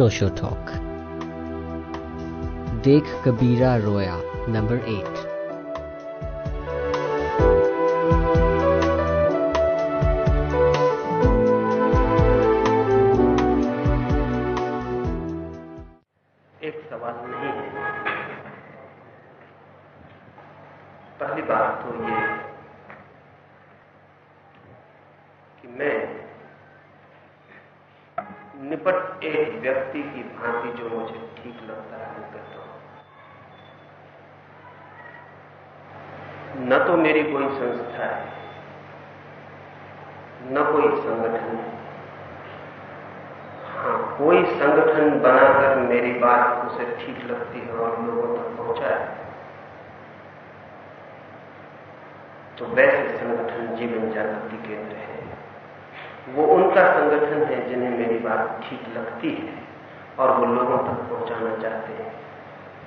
No-Show Talk. Dekh Kabira Roya, number 8.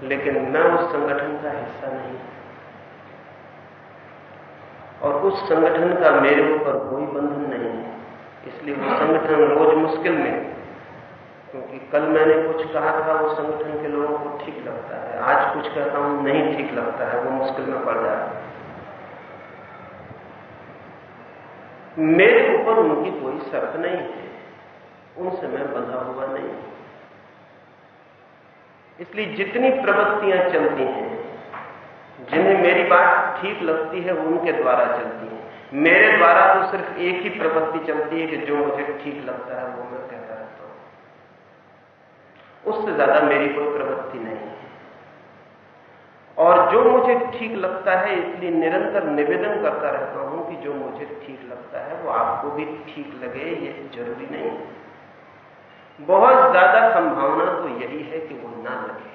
लेकिन मैं उस संगठन का हिस्सा नहीं और उस संगठन का मेरे ऊपर कोई बंधन नहीं है। इसलिए वो संगठन रोज मुश्किल में, क्योंकि कल मैंने कुछ कहा था, वो संगठन के लोगों को ठीक लगता है। आज कुछ कहता हूँ, नहीं ठीक लगता है, वो मुश्किल में पड़ है। मेरे ऊपर उनकी कोई शर्त नहीं है। उनसे मैं बंधा हुआ नहीं। इसलिए जितनी प्रवृत्तियाँ चलती हैं, जिन्हें मेरी बात ठीक लगती है उनके द्वारा चलती है। मेरे द्वारा तो सिर्फ़ एक ही प्रवृत्ति चलती है कि जो मुझे ठीक लगता है, वो मैं कहता रहता हूँ। उससे ज़्यादा मेरी कोई प्रवृत्ति नहीं है। और जो मुझे ठीक लगता है, इसलिए निरंतर निवेदन करता रहता हूँ कि जो मुझे ठीक लगता है, वो आपको भी ठीक लगे, ये ज़रूरी नहीं है। बहुत ज़्यादा संभावना तो यही है कि वो ना लगे।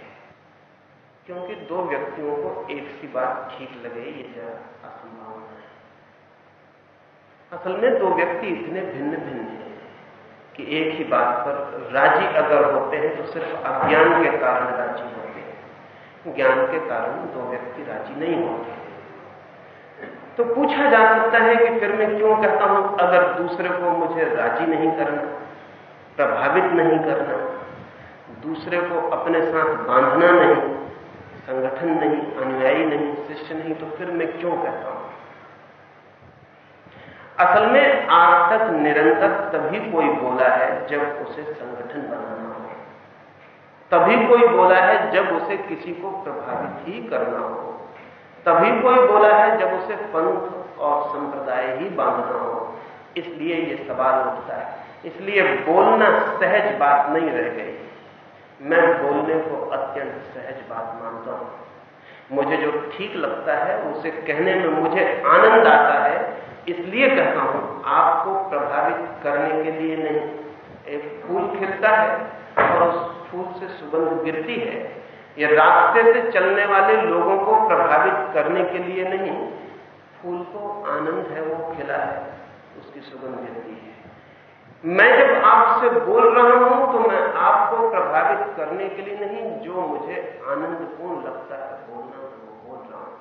क्योंकि दो व्यक्तियों को एक सी बात ठीक लगे, ये जरा असंभावना है। असल में दो व्यक्ति इतने भिन्न भिन्न हैं कि एक ही बात पर राज़ी अगर होते हैं तो सिर्फ़ अज्ञान के कारण राज़ी होते हैं। ज्ञान के कारण दो व्यक्ति राज़ी नहीं होते तो पूछा जा सकता है कि फिर मैं क्यों कहता हूँ, अगर दूसरे को मुझे राज़ी नहीं करना? प्रभावित नहीं करना। दूसरे को अपने साथ बांधना नहीं, संगठन नहीं, अनुयायी नहीं, शिष्य नहीं तो फिर मैं क्यों कहता हूँ? असल में आज तक निरंतर तभी कोई बोला है जब उसे संगठन बनाना हो। तभी कोई बोला है जब उसे किसी को प्रभावित ही करना हो। तभी कोई बोला है जब उसे पंथ और संप्रदाय ही बांधना हो। इसलिए ये सवाल उठता है। इसलिए बोलना सहज बात नहीं रह गई। मैं बोलने को अत्यंत सहज बात मानता हूँ। मुझे जो ठीक लगता है, उसे कहने में मुझे आनंद आता है। इसलिए कहता हूँ, आपको प्रभावित करने के लिए नहीं। एक फूल खिलता है और उस फूल से सुगंध गिरती है। ये रास्ते से चलने वाले लोगों को प्रभावित करने के लिए नहीं। फूल को आनंद है, वो खिला है, उसकी सुगंध गिरती है। मैं जब आपसे बोल रहा हूँ तो मैं आपको प्रभावित करने के लिए नहीं, जो मुझे आनंदपूर्ण लगता है, बोलना वो बोल रहा हूँ।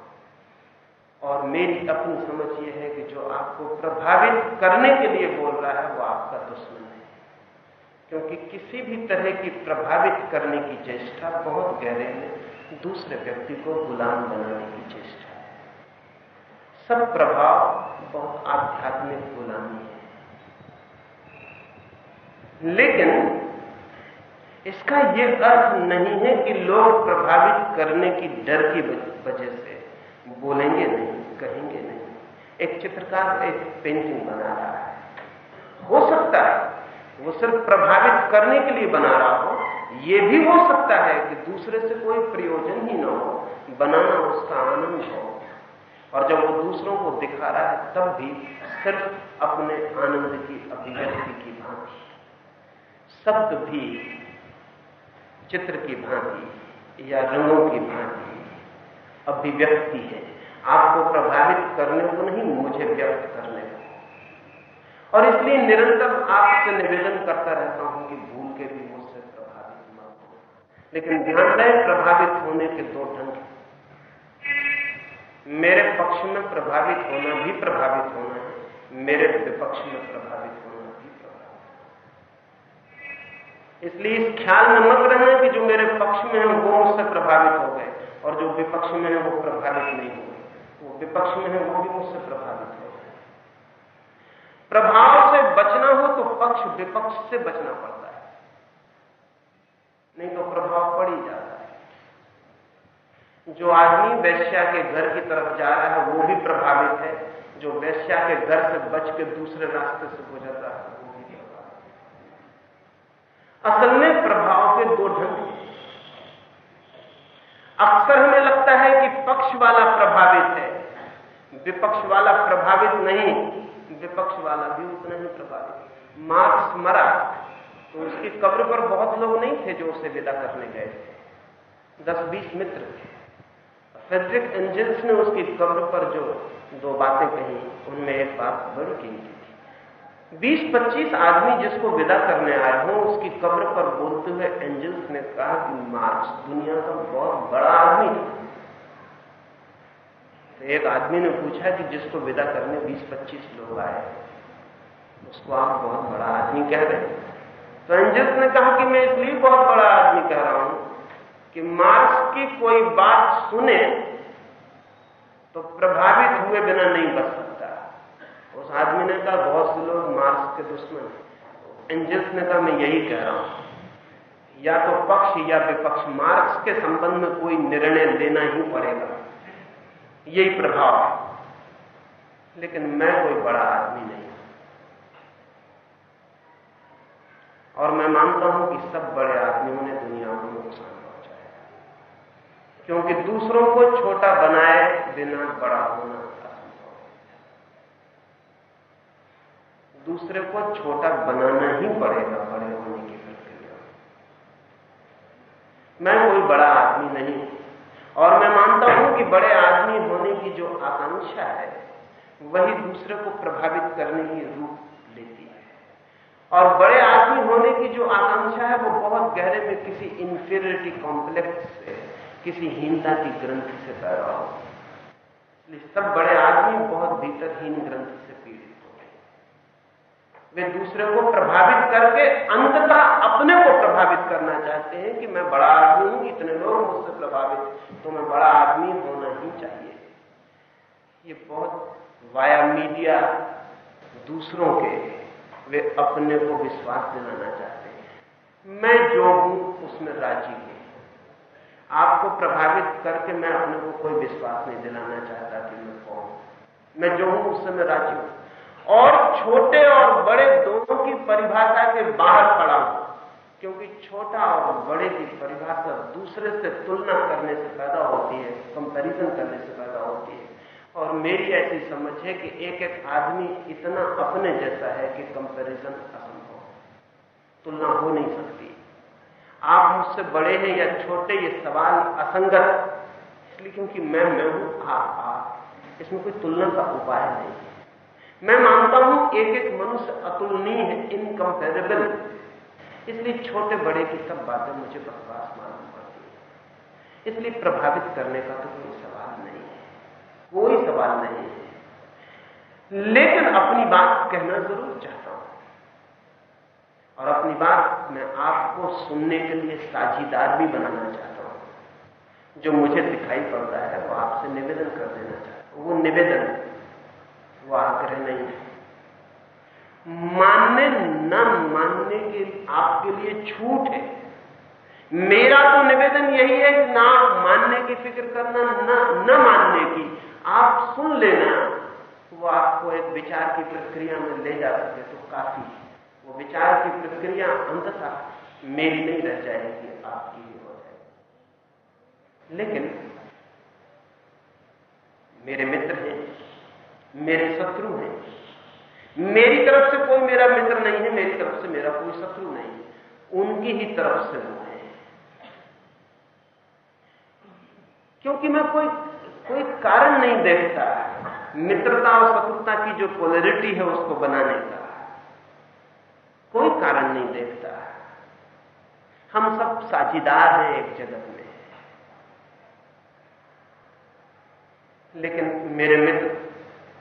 और मेरी अपनी समझ यह है कि जो आपको प्रभावित करने के लिए बोल रहा है, वो आपका दुश्मन है। क्योंकि किसी भी तरह की प्रभावित करने की चेष्टा बहुत गहरे में दूसरे व्यक्ति को गुलाम बनाने की चेष्टा सब प्रभाव बहुत आध्यात्मिक गुलामी है। लेकिन इसका यह अर्थ नहीं है कि लोग प्रभावित करने की डर की वजह से बोलेंगे नहीं, कहेंगे नहीं। एक चित्रकार एक पेंटिंग बना रहा है। हो सकता है वो सिर्फ़ प्रभावित करने के लिए बना रहा हो यह भी हो सकता है कि दूसरे से कोई प्रयोजन ही ना हो, बनाना उसका आनंद हो। और जब वो दूसरों को दिखा रहा है, तब भी सिर्फ़ अपने आनंद की अभिव्यक्ति की भांति। शब्द भी चित्र की भांति या रंगों की भांति अभिव्यक्ति है। आपको प्रभावित करने को नहीं, मुझे व्यक्त करने को। और इसलिए निरंतर आपसे निवेदन करता रहता हूँ कि भूल के भी मुझसे प्रभावित मत हो। लेकिन ध्यान रहे, प्रभावित होने के दो ढंग मेरे पक्ष में प्रभावित होना भी प्रभावित होना है, मेरे विपक्ष में प्रभावित होना भी प्रभावित इसलिए इस ख्याल में मत रहना कि जो मेरे पक्ष में है, वो मुझसे प्रभावित हो गए, और जो विपक्ष में है, वो प्रभावित नहीं हुए वो विपक्ष में है, वो भी मुझसे प्रभावित हो गए। प्रभाव से बचना हो तो पक्ष विपक्ष से बचना पड़ता है। नहीं तो प्रभाव पड़ ही जाता है। जो आदमी वैश्या के घर की तरफ़ जा रहा है, वो भी प्रभावित है। जो वैश्या के घर से बच के दूसरे रास्ते से गुजर रहा है असल में प्रभाव के दो ढंग अक्सर हमें लगता है कि पक्ष वाला प्रभावित है, विपक्ष वाला प्रभावित नहीं, विपक्ष वाला भी उतना ही प्रभावित। मार्क्स मरा तो उसकी कब्र पर बहुत लोग नहीं थे जो उसे विदा करने गए थे। दस बीस मित्र थे। फेडरिक एंजल्स ने उसकी कब्र पर जो दो बातें कही, उनमें एक बात बड़ी थी बीस पच्चीस आदमी जिसको विदा करने आए हों, उसकी कब्र पर बोलते हुए एंजल्स ने कहा कि मार्क्स दुनिया का बहुत बड़ा आदमी तो एक आदमी ने पूछा कि जिसको विदा करने बीस पच्चीस लोग आए उसको आप बहुत बड़ा आदमी कह रहे हैं। तो एंजल्स ने कहा कि मैं इसलिए बहुत बड़ा आदमी कह रहा हूँ कि मार्क्स की कोई बात सुने तो प्रभावित हुए बिना नहीं बच उस आदमी ने कहा, बहुत से लोग मार्क्स के दुश्मन एंजल्स ने कहा, मैं यही कह रहा हूँ, या तो पक्ष या विपक्ष, मार्क्स के संबंध में कोई निर्णय लेना ही पड़ेगा। यही प्रभाव है। लेकिन मैं कोई बड़ा आदमी नहीं और मैं मानता हूँ कि सब बड़े आदमियों ने दुनिया को नुकसान पहुँचाया। क्योंकि दूसरों को छोटा बनाए बिना बड़ा होना असंभव दूसरे को छोटा बनाना ही पड़ेगा, बड़े होने की प्रक्रिया। मैं कोई बड़ा आदमी नहीं, और मैं मानता हूँ कि बड़े आदमी होने की जो आकांक्षा है, वही दूसरे को प्रभावित करने की रूप लेती है। और बड़े आदमी होने की जो आकांक्षा है, वो बहुत गहरे में किसी इंफीरियरिटी कॉम्प्लेक्स से, किसी हीनता की ग्रंथ से पैदा हो। सब बड़े आदमी बहुत भीतरहीन ग्रंथ से वे दूसरे को प्रभावित करके अंततः अपने को प्रभावित करना चाहते हैं कि मैं बड़ा आदमी हूँ, इतने लोग मुझसे प्रभावित तो मैं बड़ा आदमी होना ही चाहिए। ये बहुत वाया मीडिया दूसरों के वे अपने को विश्वास दिलाना चाहते हैं। मैं जो हूँ, उसमें राज़ी हूँ। आपको प्रभावित करके मैं अपने को कोई विश्वास नहीं दिलाना चाहता कि मैं कौन मैं जो हूँ, उससे मैं राज़ी हूँ। और छोटे और बड़े दोनों की परिभाषा के बाहर पड़ा हूँ। क्योंकि छोटा और बड़े की परिभाषा दूसरे से तुलना करने से पैदा होती है कंपैरिजन करने से पैदा होती है। और मेरी ऐसी समझ है कि एक एक आदमी इतना अपने जैसा है कि कंपैरिजन असंभव तुलना हो नहीं सकती। आप मुझसे बड़े हैं या छोटे, ये सवाल असंगत। इसलिए क्योंकि मैं मैं हूँ आप। इसमें कोई तुलना का उपाय नहीं। मैं मानता हूँ एक एक मनुष्य अतुलनीय है इनकंपेरेबल इसलिए छोटे बड़े की सब बातें मुझे बकवास मालूम पड़ती है। इसलिए प्रभावित करने का तो कोई सवाल नहीं है। कोई सवाल नहीं है। लेकिन अपनी बात कहना ज़रूर चाहता हूँ। और अपनी बात मैं आपको सुनने के लिए साझीदार भी बनाना चाहता हूँ। जो मुझे दिखाई पड़ता है, वो आपसे निवेदन कर देना चाहता हूँ। वो निवेदन वो आग्रह नहीं। है मानने न मानने के आपके लिए छूट है। मेरा तो निवेदन यही है कि ना मानने की फ़िक्र करना, न न मानने की। आप सुन लेना, वो आपको एक विचार की प्रक्रिया में ले जा सके तो काफ़ी है। वो विचार की प्रक्रिया अंततः मेरी नहीं रह जाएगी, आपकी ही हो जाएगी। लेकिन मेरे मित्र हैं मेरे शत्रु हैं। मेरी तरफ़ से कोई मेरा मित्र नहीं है, मेरी तरफ़ से मेरा कोई शत्रु नहीं उनकी ही तरफ़ से वो है। क्योंकि मैं कोई कोई कारण नहीं देखता। मित्रता और शत्रुता की जो पोलरिटी है उसको बनाने का। कोई कारण नहीं देखता। हम सब साझीदार हैं एक जगत में। लेकिन मेरे मित्र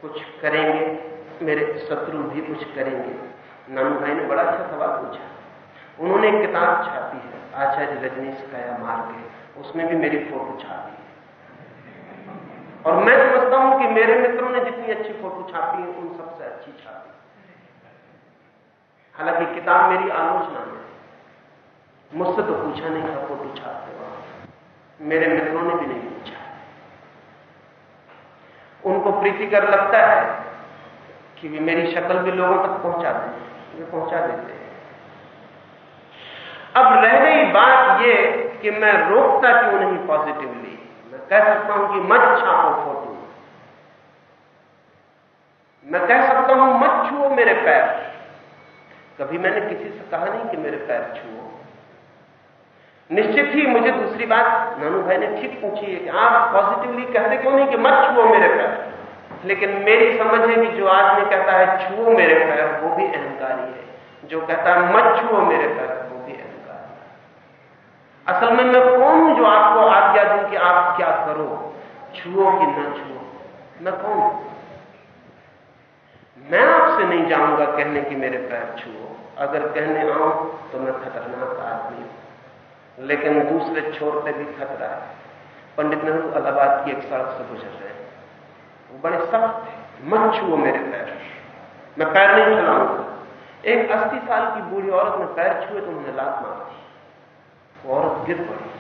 कुछ करेंगे, मेरे शत्रु भी कुछ करेंगे। नानू भाई ने बड़ा अच्छा सवाल पूछा। उन्होंने एक किताब छापी है, आचार्य रजनीश कया मार के उसमें भी मेरी फ़ोटो छापी है। और मैं समझता हूँ कि मेरे मित्रों ने जितनी अच्छी फ़ोटो छापी है, उन सबसे अच्छी छापी हालाँकि किताब मेरी आलोचना में मुझसे तो पूछा नहीं था, फ़ोटो छापते वक्त। मेरे मित्रों ने भी नहीं उनको प्रीतिकर लगता है कि वे मेरी शक्ल भी लोगों तक पहुँचा दें, वे पहुँचा देते हैं। अब रह गई बात यह कि मैं रोकता क्यों नहीं पॉजिटिवली मैं कह सकता हूँ कि मत छापो फ़ोटो। मैं कह सकता हूँ, मत छुओ मेरे पैर। कभी मैंने किसी से कहा नहीं कि मेरे पैर छुओ? निश्चित ही मुझे दूसरी बात, नानू भाई ने ठीक पूछी है कि आप पॉजिटिवली कहते क्यों नहीं कि मत छुओ मेरे पैर लेकिन मेरी समझ है कि जो आदमी कहता है, छुओ मेरे पैर वो भी अहंकारी है। जो कहता है, मत छुओ मेरे पैर वो भी अहंकारी असल में मैं कौन जो आपको आज्ञा दूँ कि आप क्या करो? छुओ कि न छुओ? मैं कौन मैं आपसे नहीं जाऊँगा कहने की मेरे पैर छुओ। अगर कहने आऊँ तो मैं खतरनाक आदमी हूँ। लेकिन दूसरे छोर पे भी खतरा है। पंडित नेहरू अलाहाबाद की एक सड़क से गुजर रहे हैं। वो बड़े सख्त थे मत छुओ मेरे पैर। मैं पैर नहीं चलाऊँगा एक अस्सी साल की बूढ़ी औरत ने पैर छुए तो उन्हें लात मार दी। औरत गिर पड़ी।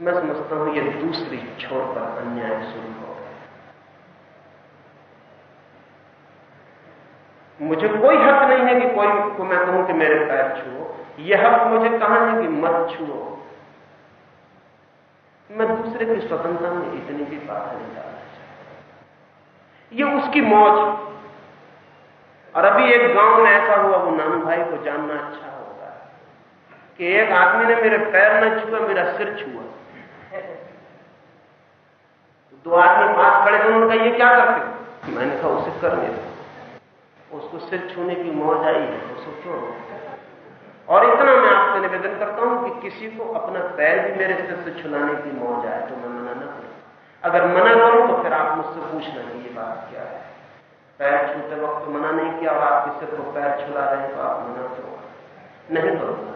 मैं समझता हूँ ये दूसरी छोर पर अन्याय शुरू हो मुझे कोई हक नहीं है कि कोई को मैं कहूँ कि मेरे पैर छुओ। यह मुझे कहा है कि मत छुओ। मैं दूसरे की स्वतंत्रता में इतनी भी बाधा नहीं डालना चाहता। ये उसकी मौज और अभी एक गाँव में ऐसा हुआ, वो नानू भाई को जानना अच्छा होगा कि एक आदमी ने मेरे पैर न छुआ, मेरा सिर छुआ। दो आदमी पास खड़े थे उन्होंने कहा ये क्या करते? मैंने कहा, उसे करने दो उसको सिर छूने की मौज आई है उसको क्यों और इतना मैं आपसे निवेदन करता हूँ कि किसी को अपना पैर भी मेरे सिर से छुलाने की मौज आए तो मैं मना न करूँ। अगर मना करूँ तो फिर आप मुझसे पूछना कि ये बात क्या है? पैर छूते वक्त मना नहीं किया और आप किसी को पैर छुला रहे हैं तो आप मना करो। नहीं करूँगा।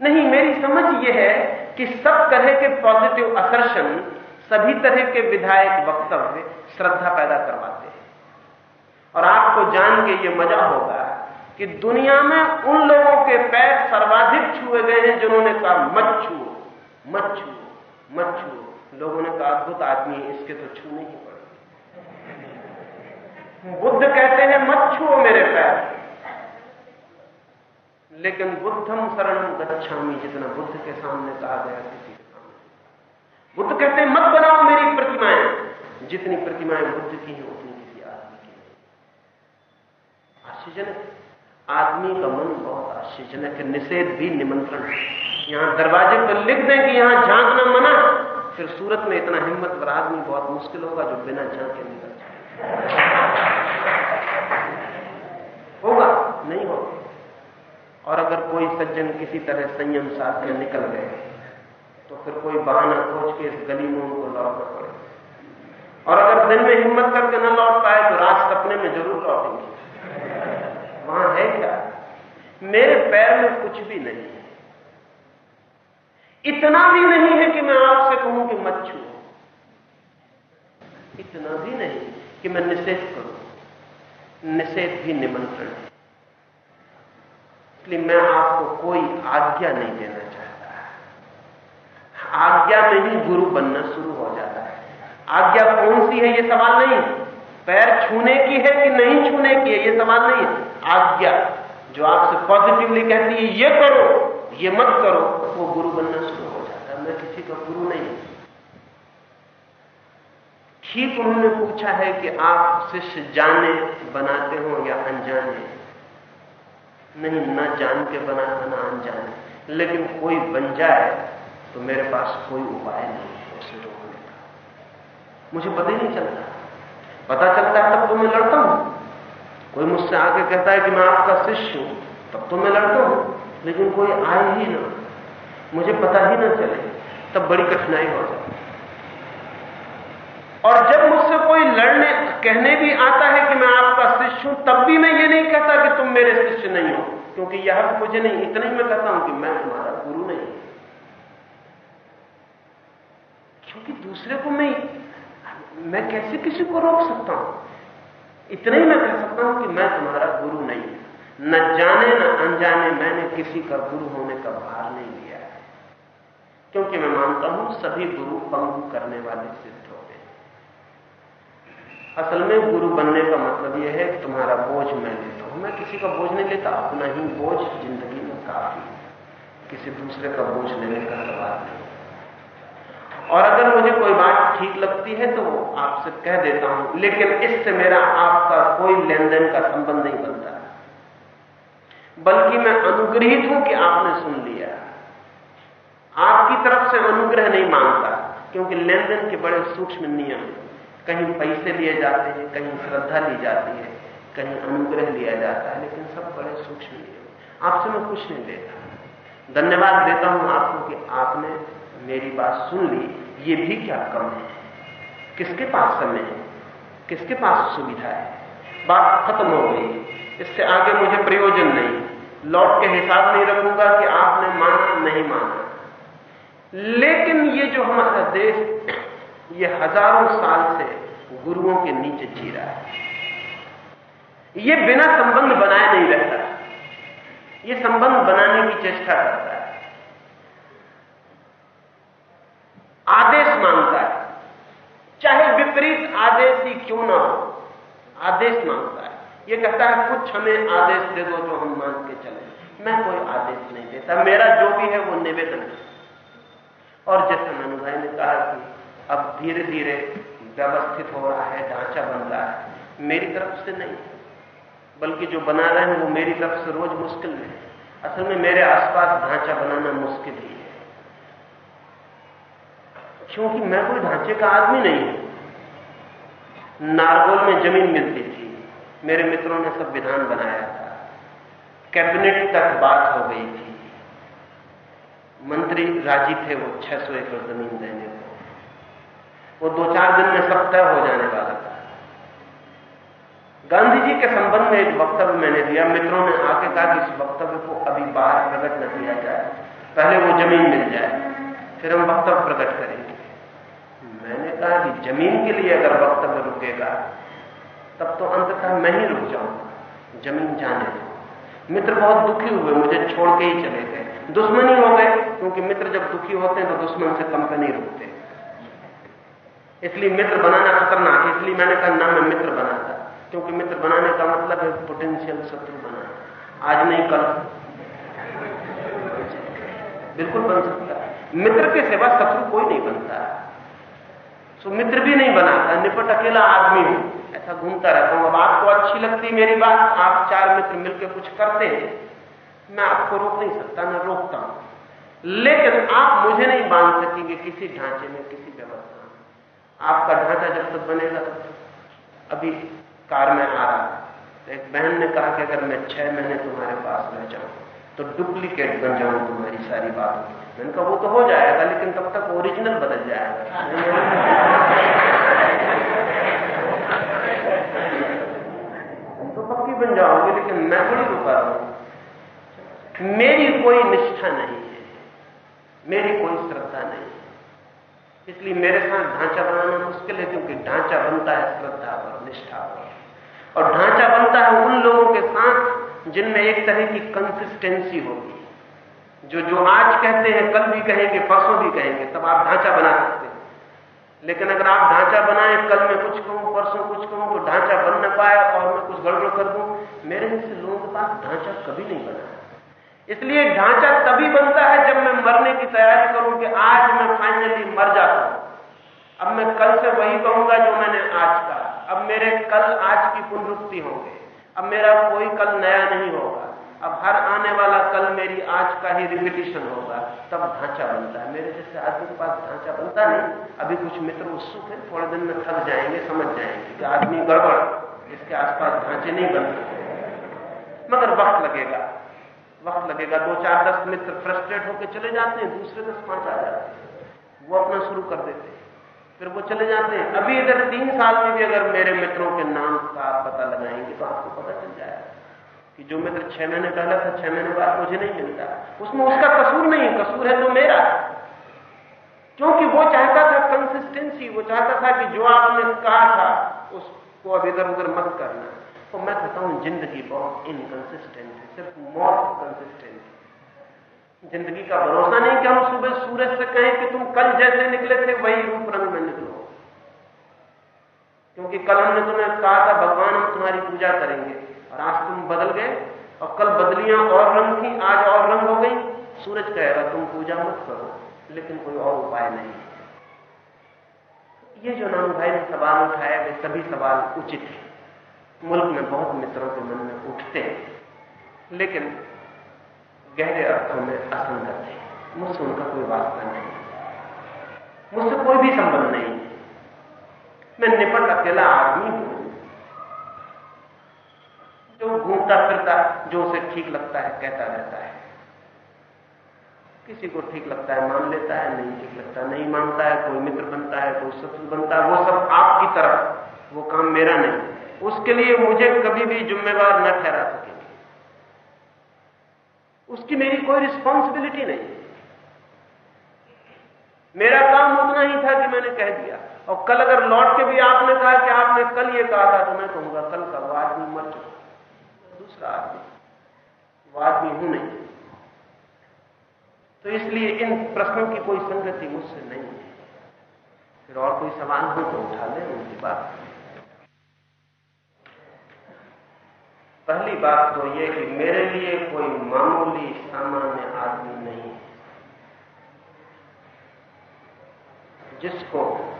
नहीं, मेरी समझ यह है कि सब तरह के पॉजिटिव असर्शन सभी तरह के विधायक वक्तव्य श्रद्धा पैदा करवाते हैं। और आपको जान के ये मज़ा होगा कि दुनिया में उन लोगों के पैर सर्वाधिक छुए गए हैं जिन्होंने कहा, मत छुओ मत छुओ मत छुओ। लोगों ने कहा, अद्भुत आदमी है, इसके तो छूने ही पड़े बुद्ध कहते हैं, मत छुओ मेरे पैर। लेकिन बुद्धम शरणम गच्छामी, जितना बुद्ध के सामने कहा गया किसी के सामने। बुद्ध कहते हैं, मत बनाओ मेरी प्रतिमाएँ। जितनी प्रतिमाएँ बुद्ध की हैं, उतनी किसी आदमी की आश्चर्यजनक। आदमी का मन बहुत आश्चर्यजनक है, निषेध भी निमंत्रण यहाँ दरवाजे पर लिख दें कि यहाँ झांकना मना। फिर सूरत में इतना हिम्मतवर आदमी बहुत मुश्किल होगा जो बिना झांके निकल जाए। होगा, नहीं होगा। और अगर कोई सज्जन किसी तरह संयम साथ में निकल गए तो फिर कोई बहाना खोज के इस गली में उनको लौटना पड़े। और अगर दिन में हिम्मत करके न लौट पाए तो रात सपने में ज़रूर लौटेंगे। वहाँ है क्या? मेरे पैर में कुछ भी नहीं है। इतना भी नहीं है कि मैं आपसे कहूँ कि मत छू। इतना भी नहीं कि मैं निषेध करूँ। निषेध भी निमंत्रण है। इसलिए मैं आपको कोई आज्ञा नहीं देना चाहता। आज्ञा में ही गुरु बनना शुरू हो जाता है। आज्ञा कौन सी है, ये सवाल नहीं पैर छूने की है कि नहीं छूने की है? ये सवाल नहीं है। आज्ञा, जो आपसे पॉजिटिवली कहती है, ये करो, ये मत करो, वो गुरु बनना शुरू हो जाता है। मैं किसी का गुरु नहीं ठीक उन्होंने पूछा है कि आप शिष्य जाने, बनाते हो या अनजाने? नहीं, ना जान के बनाना ना अनजाने। लेकिन कोई बन जाए तो मेरे पास कोई उपाय नहीं है उसे रोकने का। मुझे पता ही नहीं चलता। पता चलता है, तब तो मैं लड़ता हूँ। कोई मुझसे आके कहता है कि मैं आपका शिष्य हूँ, तब तो मैं लड़ता हूँ। लेकिन कोई आए ही ना, मुझे पता ही ना चले, तब बड़ी कठिनाई हो जाती और जब मुझसे कोई लड़ने, कहने भी आता है कि मैं आपका शिष्य हूँ, तब भी मैं ये नहीं कहता कि तुम मेरे शिष्य नहीं हो, क्योंकि यह मुझे नहीं, इतना ही मैं कहता हूँ कि मैं तुम्हारा गुरु नहीं क्योंकि दूसरे को मैं मैं कैसे किसी को रोक सकता हूँ? इतना ही मैं कह सकता हूँ कि मैं तुम्हारा गुरु नहीं न जाने, न अनजाने मैंने किसी का गुरु होने का भार नहीं लिया है। क्योंकि मैं मानता हूँ सभी गुरु पंगु करने वाले सिद्ध हैं। असल में गुरु बनने का मतलब यह है कि तुम्हारा बोझ मैं लेता हूँ। मैं किसी का बोझ नहीं लेता, अपना ही बोझ ज़िंदगी में काफ़ी किसी दूसरे का बोझ लेने का सवाल नहीं। और अगर मुझे कोई बात ठीक लगती है तो आपसे कह देता हूँ। लेकिन इससे मेरा आपका कोई लेन देन का संबंध नहीं बनता। बल्कि मैं अनुग्रहित हूँ कि आपने सुन लिया। आपकी तरफ़ से अनुग्रह नहीं माँगता, क्योंकि लेन देन के बड़े सूक्ष्म नियम कहीं पैसे लिए जाते हैं, कहीं श्रद्धा ली जाती है, कहीं अनुग्रह लिया जाता है, लेकिन सब बड़े सूक्ष्म नियम आपसे मैं कुछ नहीं लेता। धन्यवाद देता हूँ आपको कि आपने मेरी बात सुन ली, ये भी क्या कम है? किसके पास समय है? किसके पास सुविधा है? बात खत्म हो गई। इससे आगे मुझे प्रयोजन नहीं। लौट के हिसाब नहीं रखूँगा कि आपने माना नहीं माना। लेकिन ये जो हमारा देश, ये हज़ारों साल से गुरुओं के नीचे जी रहा है। ये बिना संबंध बनाए नहीं रहता। ये संबंध बनाने की चेष्टा करता है आदेश माँगता है। चाहे विपरीत आदेश ही क्यों ना हो, आदेश माँगता है। ये कहता है, कुछ हमें आदेश दे दो जो हम मान के चले। मैं कोई आदेश नहीं देता। मेरा जो भी है वो निवेदन है। और जैसे मनु भाई ने कहा कि अब धीरे धीरे व्यवस्थित हो रहा है, ढांचा बन रहा है। मेरी तरफ़ से नहीं। बल्कि जो बना रहे हैं वो मेरी तरफ़ से रोज मुश्किल में असल में मेरे आसपास ढांचा बनाना मुश्किल ही है। क्योंकि मैं कोई ढांचे का आदमी नहीं हूँ। नारगोल में ज़मीन मिलती थी। मेरे मित्रों ने सब विधान बनाया था। कैबिनेट तक बात हो गई थी। मंत्री राज़ी थे वो 600 एकड़ ज़मीन देने को। वो दो चार दिन में सब तय हो जाने वाला था। गांधी जी के संबंध में एक वक्तव्य मैंने दिया। मित्रों ने आके कहा कि इस वक्तव्य को अभी बाहर प्रकट न किया जाए। पहले वो ज़मीन मिल जाए। फिर हम वक्तव्य प्रकट करेंगे मैंने कहा कि ज़मीन के लिए अगर वक्तव्य रुकेगा, तब तो अंततः मैं ही रुक जाऊँगा। ज़मीन जाने दो। मित्र बहुत दुखी हुए, मुझे छोड़ के ही चले गए। दुश्मनी हो गए, क्योंकि मित्र जब दुखी होते हैं तो दुश्मन से कम पे नहीं रुकते इसलिए मित्र बनाना खतरनाक है। इसलिए मैंने कहा, ना मैं मित्र बनाता। क्योंकि मित्र बनाने का मतलब है पोटेंशियल शत्रु बनाना। आज नहीं, कल। बिल्कुल बन सकता मित्र के सिवा शत्रु कोई नहीं बनता। सो मित्र भी नहीं बनाता निपट अकेला आदमी हूँ ऐसा घूमता रहता हूँ। अब आपको अच्छी लगती मेरी बात, आप चार मित्र मिलकर कुछ करते हैं। मैं आपको रोक नहीं सकता, मैं रोकता हूँ। लेकिन आप मुझे नहीं बाँध सकेंगे किसी ढांचे में, किसी व्यवस्था में। आपका ढांचा जब तक बनेगा, अभी कार में आ रहा एक बहन ने कहा कि अगर मैं छह महीने तुम्हारे पास रह जाऊँ तो डुप्लीकेट बन जाऊँ तुम्हारी सारी बात। मैंने कहा, वो तो हो जाएगा, लेकिन तब तक ओरिजिनल बदल जाएगा। तो पक्की बन जाओगे, लेकिन मैं थोड़ी रुका हूँ। मेरी कोई निष्ठा नहीं है। मेरी कोई श्रद्धा नहीं है। इसलिए मेरे साथ ढांचा बनाना मुश्किल है, क्योंकि ढांचा बनता है श्रद्धा पर, निष्ठा पर। और ढांचा बनता है उन लोगों के साथ जिनमें एक तरह की कंसिस्टेंसी होगी। जो जो आज कहते हैं, कल भी कहेंगे, परसों भी कहेंगे, तब आप ढांचा बना सकते हैं। लेकिन अगर आप ढांचा बनाएँ, कल मैं कुछ कहूँ, परसों कुछ कहूँ तो ढांचा बन न पाया और मैं कुछ गड़बड़ कर दूँ, मेरे जैसे लोगों के पास ढांचा कभी नहीं बना। इसलिए ढांचा तभी बनता है जब मैं मरने की तैयारी करूँ कि आज मैं फाइनली मर जाता हूँ। अब मैं कल से वही कहूँगा जो मैंने आज कहा। अब मेरे कल आज की पुनरुक्ति होंगे। अब मेरा कोई कल नया नहीं होगा। अब हर आने वाला कल मेरी आज का ही रिपीटिशन होगा। तब ढांचा बनता है। मेरे जैसे आदमी के पास ढांचा बनता नहीं। अभी कुछ मित्र उत्सुक है, थोड़े दिन में थक जाएँगे, समझ जाएँगे कि आदमी गड़बड़। इसके आसपास ढांचे नहीं बन सकते। मगर वक्त लगेगा। वक्त लगेगा। दो चार दस मित्र फ्रस्ट्रेट होकर चले जाते हैं, दूसरे दस पाँच आ जाते हैं। वो अपना शुरू कर देते हैं। फिर वो चले जाते हैं। अभी इधर तीन साल में भी अगर मेरे मित्रों के नाम का आप पता लगाएँगे तो आपको पता चल जाएगा कि जो मित्र छह महीने पहले था, छह महीने बाद मुझे नहीं मिलता। उसमें उसका कसूर नहीं कसूर है तो मेरा। क्योंकि वो चाहता था कंसिस्टेंसी वो चाहता था कि जो आपने कहा था, उसको अब इधर उधर मत करना। तो मैं कहता हूँ, ज़िंदगी बहुत इनकंसिस्टेंट है, सिर्फ़ मौत कंसिस्टेंट ज़िंदगी का भरोसा नहीं कि हम सुबह सूरज से कहें कि तुम कल जैसे निकले थे, वही रूप रंग में निकलो। क्योंकि कल हमने तुम्हें कहा था, भगवान हम तुम्हारी पूजा करेंगे। और आज तुम बदल गए, और कल बदलियाँ और रंग थी, आज और रंग हो गई। सूरज कहेगा तुम पूजा मत करो, लेकिन कोई और उपाय नहीं ये जो नाम भाई ने सवाल उठाया वे सभी सवाल उचित है। मुल्क में बहुत मित्रों के मन में उठते हैं। लेकिन गहरे अर्थों में असंगत है। मुझसे उनका कोई वास्ता नहीं। मुझसे कोई भी संबंध नहीं। मैं निपट अकेला आदमी हूँ। जो घूमता फिरता, जो उसे ठीक लगता है, कहता रहता है। किसी को ठीक लगता है मान लेता है, नहीं ठीक लगता, नहीं मानता है, कोई मित्र बनता है, कोई शत्रु बनता है, वो सब आपकी तरफ़, वो काम मेरा नहीं। उसके लिए मुझे कभी भी जिम्मेवार न ठहरा सकेंगे उसकी मेरी कोई रिस्पॉन्सिबिलिटी नहीं। मेरा काम उतना ही था कि मैंने कह दिया। और कल अगर लौट के भी आपने कहा कि आपने कल ये कहा था तो मैं कहूँगा, कल का वो आदमी मर चुका दूसरा आदमी। वो आदमी हूँ नहीं तो इसलिए इन प्रश्नों की कोई संगति मुझसे नहीं है। फिर और कोई सवाल हो तो उठा लें, उनकी बात। पहली बात तो यह कि मेरे लिए कोई मामूली सामान्य आदमी नहीं है। जिसको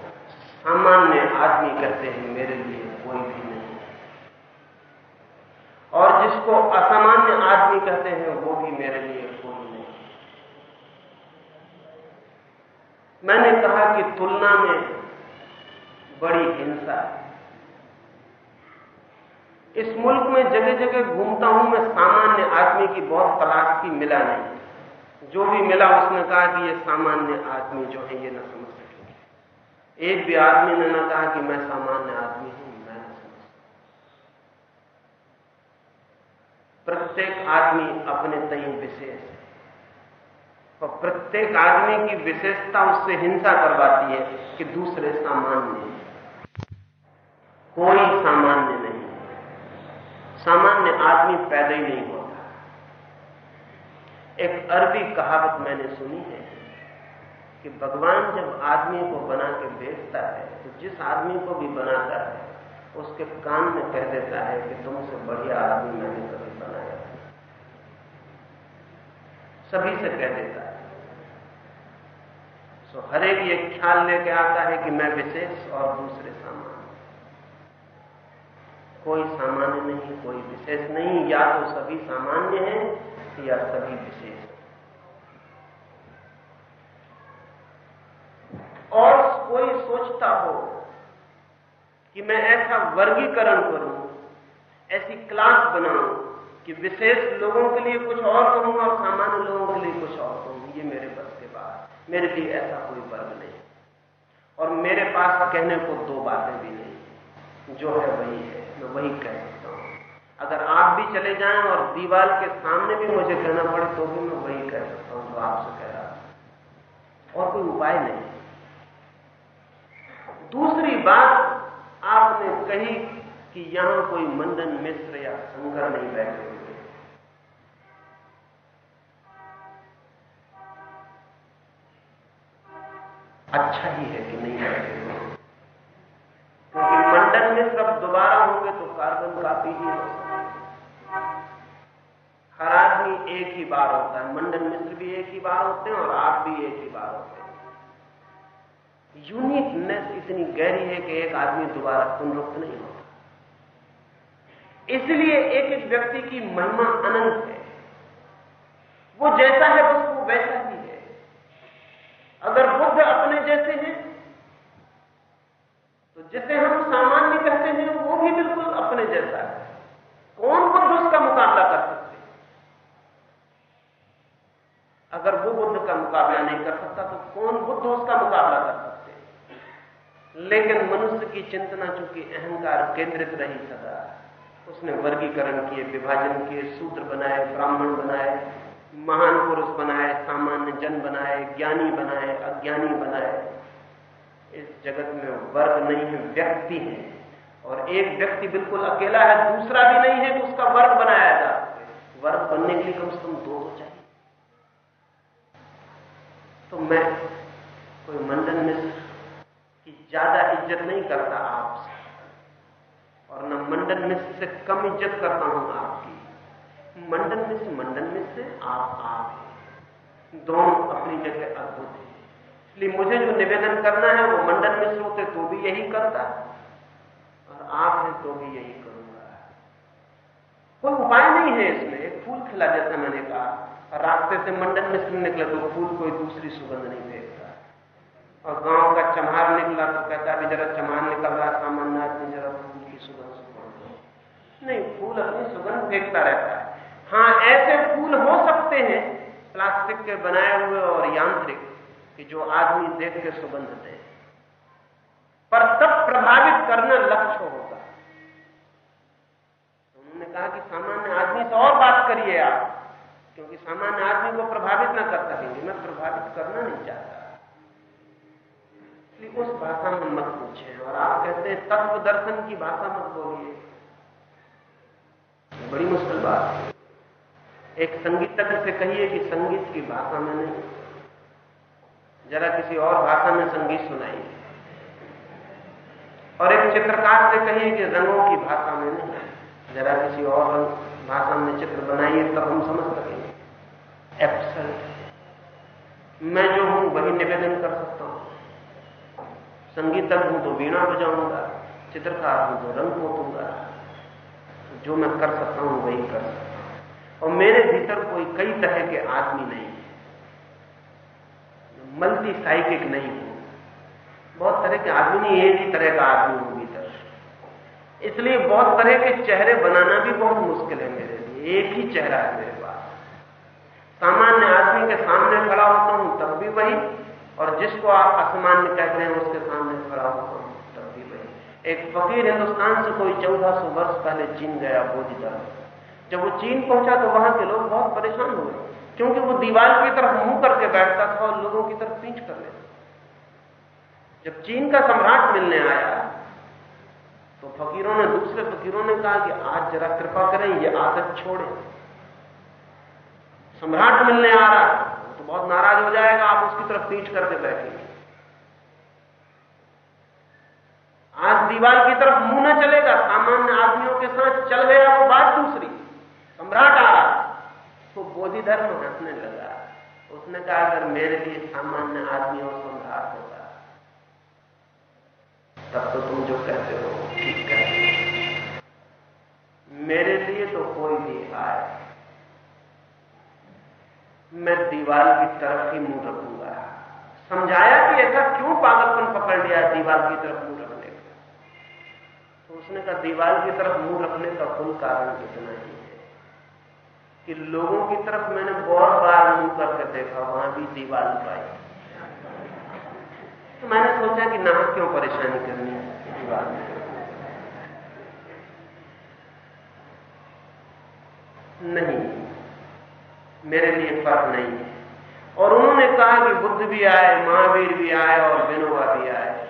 सामान्य आदमी कहते हैं, मेरे लिए कोई भी नहीं है। और जिसको असामान्य आदमी कहते हैं, वो भी मेरे लिए कोई नहीं मैंने कहा कि तुलना में बड़ी हिंसा है। इस मुल्क में जगह जगह घूमता हूँ मैं, सामान्य आदमी की बहुत तलाश की, मिला नहीं। जो भी मिला उसने कहा कि ये सामान्य आदमी जो है, ये न समझ सकेंगे एक भी आदमी ने न कहा कि मैं सामान्य आदमी हूँ, मैं न समझ प्रत्येक आदमी अपने तय विशेष है। और प्रत्येक आदमी की विशेषता उससे हिंसा करवाती है कि दूसरे सामान्य कोई सामान्य सामान्य आदमी पैदा ही नहीं होता। एक अरबी कहावत मैंने सुनी है कि भगवान जब आदमी को बना के भेजता है तो जिस आदमी को भी बनाता है, उसके कान में कह देता है कि तुमसे बढ़िया आदमी मैंने कभी बनाया सभी से कह देता है। तो हर एक ये ख्याल लेके आता है कि मैं विशेष और दूसरे सामान्य कोई सामान्य नहीं, कोई विशेष नहीं, या तो सभी सामान्य हैं, या सभी विशेष और कोई सोचता हो कि मैं ऐसा वर्गीकरण करूँ, ऐसी क्लास बनाऊँ, कि विशेष लोगों के लिए कुछ और कहूँगा और सामान्य लोगों के लिए कुछ और कहूँ ये मेरे बस के बाहर मेरे लिए ऐसा कोई वर्ग नहीं। और मेरे पास कहने को दो बातें भी नहीं। जो है वही है, मैं वही कह सकता हूँ। अगर आप भी चले जाएँ और दीवार के सामने भी मुझे कहना पड़े तो भी मैं वही कह सकता हूँ जो आपसे कह रहा और कोई उपाय नहीं। दूसरी बात, आपने कही कि यहाँ कोई मंदन मिश्र या संकर नहीं बैठे हुए। अच्छा ही है कि नहीं बैठे मिश्र अब दोबारा होंगे तो कार्बन कापी ही हो हर आदमी एक ही बार होता है। मंडन मिश्र भी एक ही बार होते हैं और आप भी एक ही बार होते हैं। यूनिकनेस इतनी गहरी है कि एक आदमी दोबारा पुनरुक्त नहीं होता। इसलिए एक एक व्यक्ति की महिमा अनंत है। वो जैसा है बस वो वैसा ही है। अगर बुद्ध अपने जैसे हैं तो जिसे हम सामान्य कहते हैं, वो भी बिल्कुल अपने जैसा है। कौन बुद्ध उसका मुकाबला कर सकते अगर वो बुद्ध का मुकाबला नहीं कर सकता तो कौन बुद्ध उसका मुकाबला कर सकते लेकिन मनुष्य की चिंतना चूँकि अहंकार केंद्रित रही सदा, उसने वर्गीकरण किए, विभाजन किए, सूत्र बनाए, ब्राह्मण बनाए, महान पुरुष बनाए, सामान्य जन बनाए, ज्ञानी बनाए, अज्ञानी बनाए। इस जगत में वर्ग नहीं है, व्यक्ति है। और एक व्यक्ति बिल्कुल अकेला है, दूसरा भी नहीं है तो उसका वर्ग बनाया जा वर्ग बनने के लिए कम से कम दो तो चाहिए। तो मैं कोई मंडन मिश्र की ज़्यादा इज़्ज़त नहीं करता आपसे, और न मंडन मिश्र से कम इज़्ज़त करता हूँ आपकी। मंडन में से, मंडन में से आप आप हैं। दोनों अपनी जगह अद्भुत है। इसलिए मुझे जो निवेदन करना है, वो मंडन मिश्र होते तो भी यही करता और आप हैं तो भी यही करूँगा। कोई उपाय नहीं है इसमें। एक फूल खिला, जैसा मैंने कहा। रास्ते से मंडन मिश्र निकले तो फूल कोई दूसरी सुगंध नहीं फेंकता और गाँव का चमार निकला तो कहता अभी जरा चमार निकल रहा था सामान्य आदमी जरा फूल की सुगंध सुगंध नहीं, फूल अपनी सुगंध फेंकता रहता है। हाँ, ऐसे फूल हो सकते हैं, प्लास्टिक के बनाए हुए और यांत्रिक। कि जो आदमी देख के सुगंध दे। पर तब प्रभावित करना लक्ष्य होगा। उन्होंने कहा कि सामान्य आदमी से और बात करिए आप, क्योंकि सामान्य आदमी को प्रभावित ना कर सकेंगे। मैं प्रभावित करना नहीं चाहता। इसलिए उस भाषा में मत पूछे और आप कहते हैं, तत्व दर्शन की भाषा मत बोलिए। बड़ी मुश्किल बात है। एक संगीतज्ञ से कहिए कि संगीत की भाषा में नहीं। जरा किसी और भाषा में संगीत सुनाइए। और एक चित्रकार से कहिए कि रंगों की भाषा में नहीं जरा किसी और भाषा में चित्र बनाइए, तब हम समझ सकेंगे। एप्सल मैं जो हूँ, वही निवेदन कर सकता हूँ। संगीतज्ञ हूँ तो वीणा बजाऊँगा, चित्रकार हूँ तो रंग पोतूँगा जो मैं कर सकता हूँ, वही कर सकता हूँ। और मेरे भीतर कोई कई तरह के आदमी नहीं। मल्टी साइकिक नहीं हूँ। बहुत तरह के आदमी नहीं, एक ही तरह का आदमी हूँ भीतर। इसलिए बहुत तरह के चेहरे बनाना भी बहुत मुश्किल है मेरे लिए। एक ही चेहरा है मेरे पास। सामान्य आदमी के सामने खड़ा होता हूँ, तब भी वही। और जिसको आप असामान्य कहते हैं, उसके सामने खड़ा होता हूँ, तब भी वही। एक फकीर हिंदुस्तान से कोई चौदह सौ वर्ष पहले चीन गया, बोधि जब वो चीन पहुँचा तो वहाँ के लोग बहुत परेशान हुए क्योंकि वो दीवार की तरफ़ मुँह करके बैठता था और लोगों की तरफ़ पींच कर लेता जब चीन का सम्राट मिलने आया तो फकीरों ने, दूसरे फकीरों ने कहा कि आज जरा कृपा करें, ये आदत छोड़े। सम्राट मिलने आ रहा है तो बहुत नाराज़ हो जाएगा, आप उसकी तरफ़ पींच करके बैठेंगे। आज दीवार की तरफ़ मुँह न चलेगा, सामान्य आदमियों के साथ चल गया वो बात दूसरी। सम्राट आ रहा तो बोधि धर्म हंसने लगा। उसने कहा, अगर मेरे लिए सामान्य आदमी और सम्राट होगा तब तो तुम जो कहते हो, ठीक कहते मेरे लिए तो कोई भी आए मैं दीवार की तरफ़ ही मुँह रखूँगा। समझाया कि ऐसा क्यों पागलपन पकड़ लिया दीवार की तरफ़ मुँह रखने का? तो उसने कहा, दीवार की तरफ़ मुँह रखने का कुल कारण इतना ही कि लोगों की तरफ़ मैंने बहुत बार मुँह करके देखा, वहाँ भी दीवार पाई तो मैंने सोचा कि ना क्यों परेशानी करनी है? दीवार। नहीं, मेरे लिए फ़र्क नहीं है। और उन्होंने कहा कि बुद्ध भी आए, महावीर भी आए और विनोबा भी आए।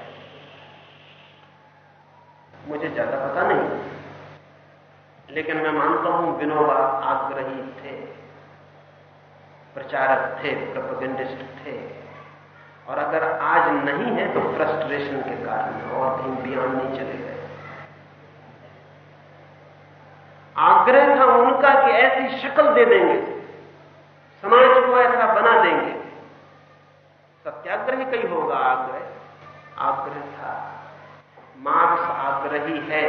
मुझे ज़्यादा पता नहीं। लेकिन मैं मानता हूँ विनोबा आग्रही थे, प्रचारक थे प्रोपोगेंडिस्ट थे। और अगर आज नहीं है तो फ्रस्ट्रेशन के कारण और कहीं बयान नहीं चले गए। आग्रह था उनका कि ऐसी शक्ल दे देंगे, समाज को ऐसा बना देंगे। सत्याग्रह कई होगा आग्रह? आग्रह था। मार्क्स आग्रही है।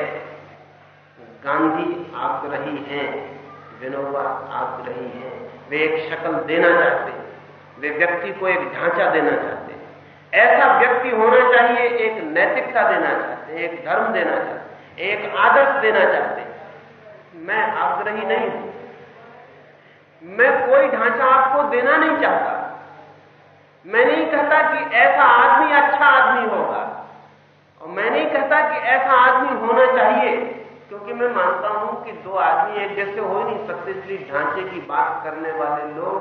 गांधी आग्रही हैं, विनोबा आग्रही हैं। वे एक शक्ल देना चाहते हैं, वे व्यक्ति को एक ढांचा देना चाहते हैं। ऐसा व्यक्ति होना चाहिए, एक नैतिकता देना चाहते हैं, एक धर्म देना चाहते हैं, एक आदर्श देना चाहते हैं। मैं आग्रही नहीं हूँ। मैं कोई ढांचा आपको देना नहीं चाहता। मैं नहीं कहता कि ऐसा आदमी अच्छा आदमी होगा, और मैं मानता हूँ कि दो आदमी एक जैसे हो ही नहीं सकते, इसलिए ढांचे की बात करने वाले लोग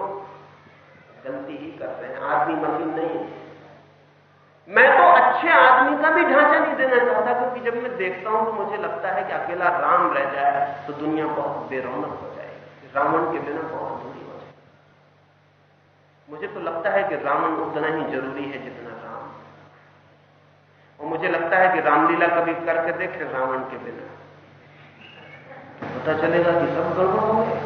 गलती ही कर रहे हैं। आदमी मशीन नहीं है। मैं तो अच्छे आदमी का भी ढांचा नहीं देना चाहता, क्योंकि जब मैं देखता हूँ तो मुझे लगता है कि अकेला राम रह जाए तो दुनिया बहुत बेरौनक हो जाएगी। रावण के बिना बहुत अधूरी हो जाए मुझे तो लगता है कि रावण उतना ही ज़रूरी है जितना राम। और मुझे लगता है कि रामलीला कभी करके देखे रावण के बिना। पता चलेगा कि सब गड़बड़ हो गए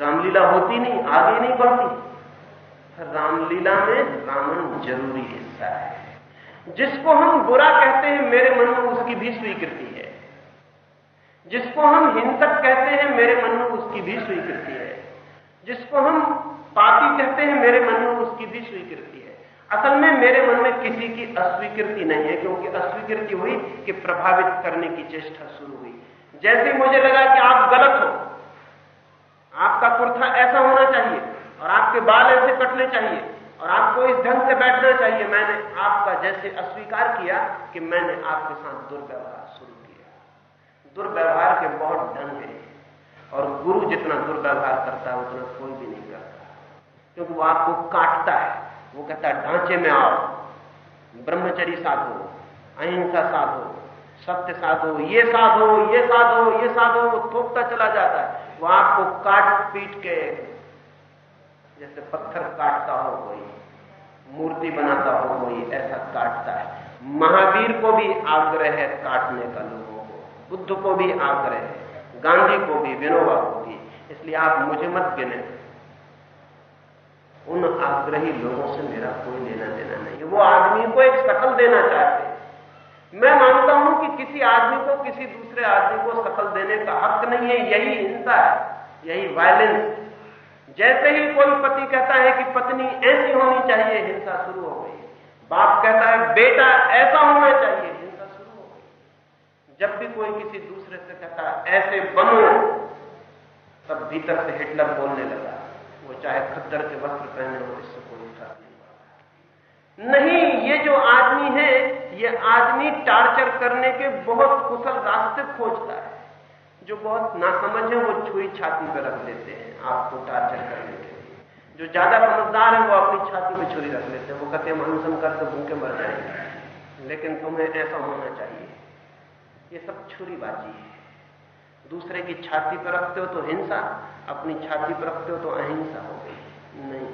रामलीला होती नहीं, आगे नहीं बढ़ती। रामलीला में रावण ज़रूरी हिस्सा है। जिसको हम बुरा कहते हैं, मेरे मन में उसकी भी स्वीकृति है। जिसको हम हिंसक कहते हैं, मेरे मन में उसकी भी स्वीकृति है। जिसको हम पापी कहते हैं, मेरे मन में उसकी भी स्वीकृति है असल में मेरे मन में किसी की अस्वीकृति नहीं है, क्योंकि अस्वीकृति हुई कि प्रभावित करने की चेष्टा शुरू हुई। जैसे मुझे लगा कि आप गलत हो, आपका कुर्ता ऐसा होना चाहिए, और आपके बाल ऐसे कटने चाहिए, और आपको इस ढंग से बैठना चाहिए, मैंने आपका जैसे अस्वीकार किया कि मैंने आपके साथ दुर्व्यवहार शुरू किया। दुर्व्यवहार के बहुत ढंग है, और गुरु जितना दुर्व्यवहार करता है, उतना कोई भी नहीं करता, क्योंकि वो आपको काटता है। वो कहता है, ढांचे में आओ। ब्रह्मचरी साधो, अहिंसा साधो, सत्य साधो, ये साधो ये साधो ये साधो, वो थोपता चला जाता है। वो आपको काट पीट के, जैसे पत्थर काटता हो कोई, मूर्ति बनाता हो कोई, ऐसा काटता है। महावीर को भी आग्रह है काटने का लोगों को, बुद्ध को भी आग्रह है, गांधी को भी, विनोबा को भी। इसलिए आप मुझे मत गिने। उन आग्रही लोगों से मेरा कोई लेना देना नहीं वो आदमी को एक शकल देना चाहते मैं मानता हूँ कि किसी आदमी को किसी दूसरे आदमी को शकल देने का हक नहीं है। यही हिंसा है, यही वायलेंस जैसे ही कोई पति कहता है कि पत्नी ऐसी होनी चाहिए, हिंसा शुरू हो गई। बाप कहता है, बेटा, ऐसा होना चाहिए, हिंसा शुरू हो गई। जब भी कोई किसी दूसरे से कहता है, ऐसे बनो, तब भीतर से हिटलर बोलने लगा। वो चाहे खद्दर के वस्त्र पहने हो, इससे कोई फ़र्क नहीं नहीं, ये जो आदमी है, ये आदमी टार्चर करने के बहुत कुशल रास्ते खोजता है। जो बहुत नासमझ है, वो छुई छाती पर रख लेते हैं आपको टार्चर करने के लिए। जो ज़्यादा समझदार है, वो अपनी छाती में छुरी रख लेते हैं। वो कहते हैं अनशन करके भूखे मर जाएँगे। लेकिन तुम्हें ऐसा होना चाहिए। ये सब छुरीबाजी है। दूसरे की छाती पर रखते हो तो हिंसा अपनी छाती पर रखते हो तो अहिंसा हो गई। नहीं।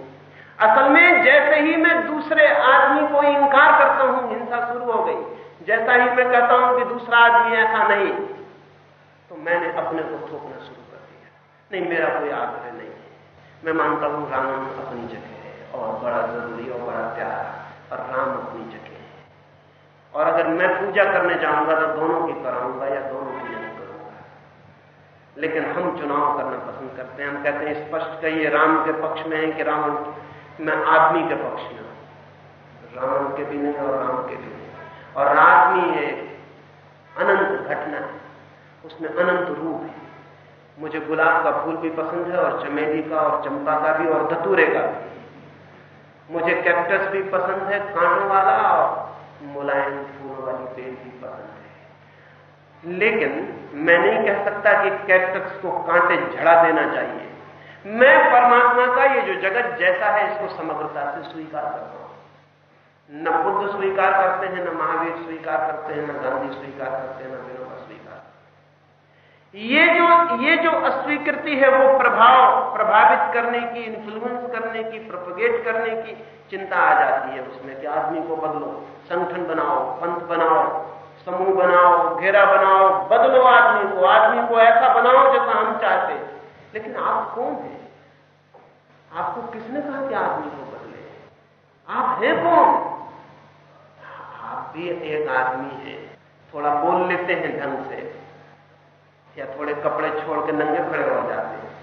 असल में जैसे ही मैं दूसरे आदमी को इंकार करता हूँ, हिंसा शुरू हो गई। जैसा ही मैं कहता हूँ कि दूसरा आदमी ऐसा नहीं। तो मैंने अपने को थोपना शुरू कर दिया। नहीं, मेरा कोई आग्रह नहीं है। मैं मानता हूँ राम अपनी जगह है और बड़ा ज़रूरी और बड़ा प्यारा और राम अपनी जगह है। और अगर मैं पूजा करने जाऊँगा तो दोनों की कराऊँगा या दोनों लेकिन हम चुनाव करना पसंद करते हैं। हम कहते हैं, स्पष्ट कहिए, राम के पक्ष में है कि रावण? मैं आदमी के पक्ष में हूँ। रावण के भी नहीं और राम के भी नहीं। और आदमी एक अनंत घटना है। उसमें अनंत रूप है। मुझे गुलाब का फूल भी पसंद है और चमेली का और चंपा का भी और धतूरे का भी। मुझे कैक्टस भी पसंद है, कांटों वाला और मुलायम फूलों वाली पेड़ भी पसंद है। लेकिन मैं नहीं कह सकता कि कैक्टस को कांटे झड़ा देना चाहिए। मैं परमात्मा का ये जो जगत जैसा है, इसको समग्रता से स्वीकार करता हूँ। न बुद्ध स्वीकार करते हैं, न महावीर स्वीकार करते हैं, न गांधी स्वीकार करते हैं, न विनोबा ये जो ये जो अस्वीकृति है, वो प्रभाव प्रभावित करने की इन्फ्लुएंस करने की प्रोपगेट करने की चिंता आ जाती है। उसमें कि आदमी को बदलो, संगठन बनाओ, पंथ बनाओ समूह बनाओ, घेरा बनाओ, बदलो आदमी को आदमी को ऐसा बनाओ जैसा हम चाहते लेकिन आप कौन हैं? आपको किसने कहा कि आदमी को बदले? आप हैं कौन? आप भी एक आदमी है। थोड़ा बोल लेते हैं ढंग से, या थोड़े कपड़े छोड़ के नंगे खड़े हो जाते हैं।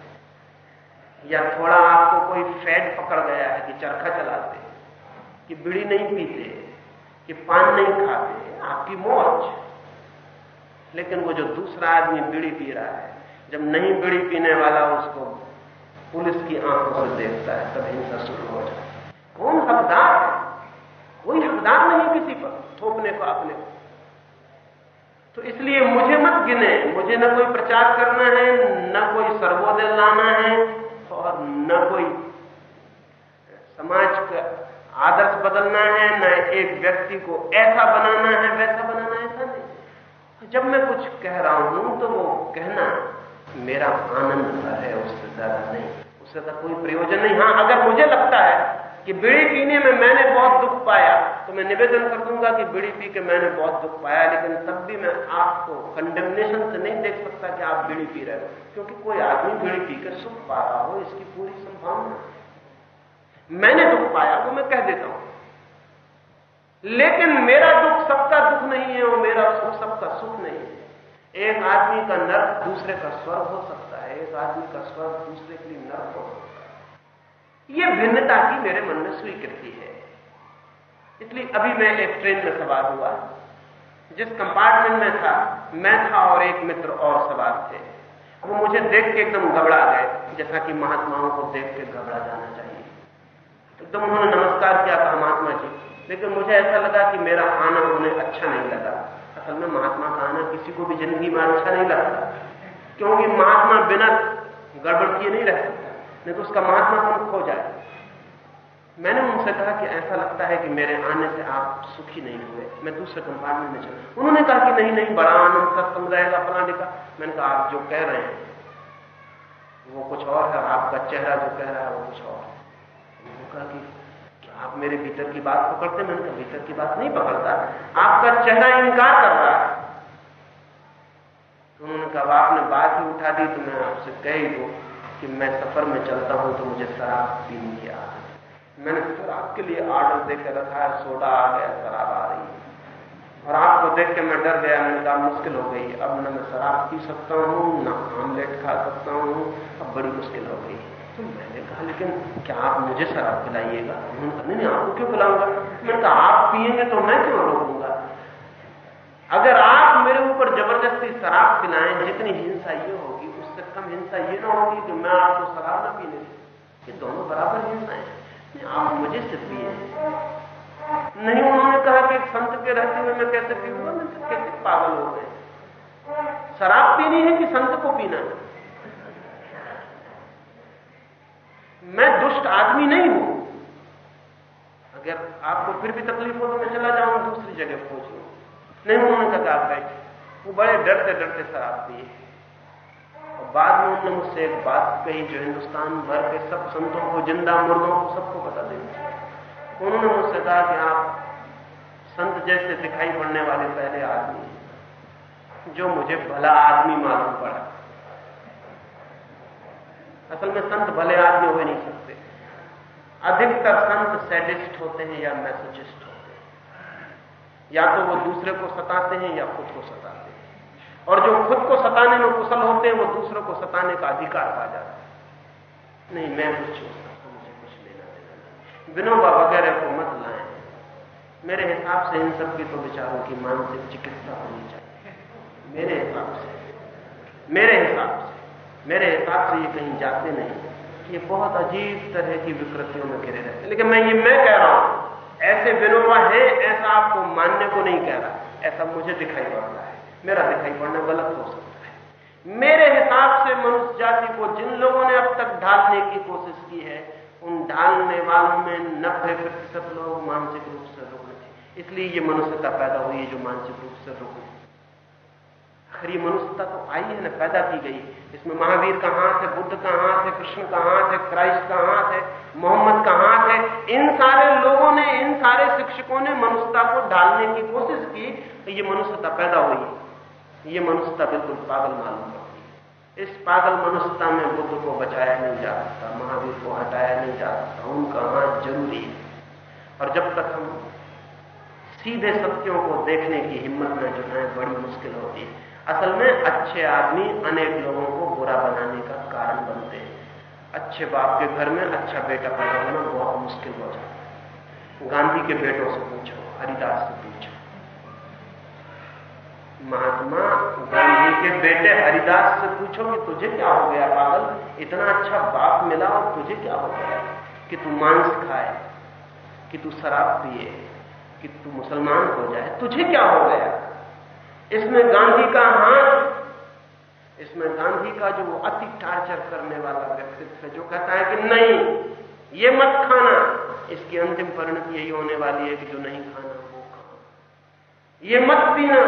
या थोड़ा आपको कोई फैट पकड़ गया है कि चरखा चलाते कि बीड़ी नहीं पीते कि पान नहीं खाते, आपकी मौज लेकिन वो जो दूसरा आदमी बीड़ी पी रहा है, जब नहीं बीड़ी पीने वाला उसको पुलिस की आँखों से देखता है, तब हिंसा शुरू हो जाती है। कौन हकदार है? कोई हकदार नहीं किसी पर, थोपने को अपने। तो इसलिए मुझे मत गिने, मुझे न कोई प्रचार करना है, न कोई सर्वोदय लाना है, और न कोई समाज का आदर्श बदलना है, न एक व्यक्ति को ऐसा बनाना है, वैसा बनाना है, ऐसा नहीं। जब मैं कुछ कह रहा हूँ तो वो कहना, मेरा आनंद है, उससे ज़्यादा नहीं। उससे ज़्यादा कोई प्रयोजन नहीं। हाँ, अगर मुझे लगता है कि बीड़ी पीने में मैंने बहुत दुख पाया तो मैं निवेदन कर दूँगा कि बीड़ी पी के मैंने बहुत दुख पाया, लेकिन तब भी मैं आपको कंडेमनेशन से नहीं देख सकता कि आप बीड़ी पी रहे हो, क्योंकि कोई आदमी बीड़ी पी कर सुख पा रहा हो, इसकी पूरी संभावना। मैंने दुख पाया, वो मैं कह देता हूँ। लेकिन मेरा दुख सबका दुख नहीं है और मेरा सुख सबका सुख नहीं है। एक आदमी का नर्क दूसरे का स्वर्ग हो सकता है, एक आदमी का स्वर्ग दूसरे के लिए नर्क हो सकता है। यह भिन्नता की मेरे मन में स्वीकृति है। इसलिए अभी मैं एक ट्रेन में सवार हुआ, जिस कंपार्टमेंट में था, मैं था और एक मित्र और सवार थे। वो मुझे देख के एकदम घबरा गए, जैसा कि महात्माओं को देख के घबरा जाना चाहिए। एकदम उन्होंने नमस्कार किया था महात्मा जी। लेकिन मुझे ऐसा लगा कि मेरा आना उन्हें अच्छा नहीं लगा। असल में महात्मा का आना किसी को भी ज़िंदगी में अच्छा नहीं लगता। क्योंकि महात्मा बिना गड़बड़ किए नहीं रह सकता। नहीं तो उसका महात्मा खो जाए? मैंने उनसे कहा कि ऐसा लगता है कि मेरे आने से आप सुखी नहीं हुए। मैं दूसरे कंपार्टमेंट में चला। उन्होंने कहा कि नहीं नहीं, बड़ा आनंद सत्संग रहेगा फलाने का। मैंने कहा, आप जो कह रहे हैं, वो कुछ और है, आपका चेहरा जो कह रहा है, वो कुछ और है। कहा कि आप मेरे भीतर की बात पकड़ते, मैंने कहा, भीतर की बात नहीं पकड़ता, आपका चेहरा इनकार कर रहा है। तो उन्होंने कहा आपने बात ही उठा दी तो मैं आपसे कह ही दू कि मैं सफ़र में चलता हूँ तो मुझे शराब पीने की आदत है। मैंने शराब के लिए ऑर्डर देकर रखा है सोडा आ गया, शराब आ रही है। और आपको देख के मैं डर गया, मैंने कहा, मुश्किल हो गई, अब न मैं शराब पी सकता हूँ, न आमलेट खा सकता हूँ, अब बड़ी मुश्किल हो गई तो मैंने कहा, लेकिन क्या आप मुझे शराब पिलाइएगा? उन्होंने कहा, नहीं आपको क्यों पिलाऊँगा? मैंने कहा, आप पिएँगे तो मैं क्यों रोकूँगा? अगर आप मेरे ऊपर ज़बरदस्ती शराब पिलाएँ, जितनी हिंसा ये होगी, उससे कम हिंसा ये ना होगी कि मैं आपको शराब न पीने ये दोनों बराबर हिंसा है। आप मुझे से पिए। नहीं, उन्होंने कहा कि संत के रहते हुए मैं कैसे पीऊँगा? मैं कैसे पागल हो गए। शराब पीनी है कि संत को पीना है? मैं दुष्ट आदमी नहीं हूँ। अगर आपको फिर भी तकलीफ़ हो तो मैं चला जाऊँ दूसरी जगह पहुँच लू नहीं उन्होंने कहा, आप बैठे वो बड़े डरते डरते शराब पिए और बाद में उन्होंने मुझसे एक बात कही जो हिंदुस्तान भर के सब संतों को, ज़िंदा मुर्दों को सबको बता देनी उन्होंने मुझसे कहा कि आप संत जैसे दिखाई पड़ने वाले पहले आदमी जो मुझे भला आदमी मालूम पड़ा। असल में संत भले आदमी हो नहीं सकते। अधिकतर संत सैडिस्ट होते हैं या मैसोचिस्ट होते हैं। या तो वो दूसरे को सताते हैं या खुद को सताते हैं। और जो खुद को सताने में कुशल होते हैं, वो दूसरों को सताने का अधिकार पा जाते हैं। नहीं, मैं कुछ सोचता मुझे कुछ लेना देना विनोबा वगैरह को मत लाए। मेरे हिसाब से इन सब की तो विचारों की मानसिक चिकित्सा होनी चाहिए। मेरे हिसाब से। मेरे हिसाब से। मेरे हिसाब से ये कहीं जाते नहीं ये बहुत अजीब तरह की विकृतियों में गिरे रहते लेकिन मैं ये मैं कह रहा हूँ, ऐसे विनोबा है, ऐसा आपको मानने को नहीं कह रहा। ऐसा मुझे दिखाई पड़ रहा है। मेरा दिखाई पड़ना गलत हो सकता है। मेरे हिसाब से मनुष्य जाति को जिन लोगों ने अब तक ढालने की कोशिश की है, उन ढालने वालों में नब्बे प्रतिशत लोग मानसिक रूप से रुग्ण थे। इसलिए ये मनुष्यता पैदा हुई है जो मानसिक रूप से रुग्ण आखिर ये मनुष्यता तो आई है ना, पैदा की गई। इसमें महावीर का हाथ है बुद्ध का हाथ है कृष्ण का हाथ है क्राइस्ट का हाथ है मोहम्मद का हाथ है इन सारे लोगों ने, इन सारे शिक्षकों ने मनुष्यता को डालने की कोशिश की तो ये मनुष्यता पैदा हुई। ये मनुष्यता बिल्कुल पागल मालूम पड़ती है। इस पागल मनुष्यता में बुद्ध को बचाया नहीं जा सकता, महावीर को हटाया नहीं जा सकता, उनका हाथ ज़रूरी है। और जब तक हम सीधे सत्यों को देखने की हिम्मत न जुटाएँ बड़ी मुश्किल होती है। असल में अच्छे आदमी अनेक लोगों को बुरा बनाने का कारण बनते हैं। अच्छे बाप के घर में अच्छा बेटा पैदा होना बहुत मुश्किल हो जाता है। गांधी के बेटों से पूछो, हरिदास से पूछो। महात्मा गांधी के बेटे हरिदास से पूछो कि तुझे क्या हो गया, पागल? इतना अच्छा बाप मिला और तुझे क्या हो गया? कि तू मांस खाए, कि तू शराब पिए, कि तू मुसलमान हो जाए, तुझे क्या हो गया? इसमें गांधी का हाथ, इसमें गांधी का जो अति टार्चर करने वाला व्यक्तित्व है, जो कहता है कि नहीं, ये मत खाना। इसकी अंतिम परिणति यही होने वाली है कि जो नहीं खाना वो खाओ। ये मत पीना।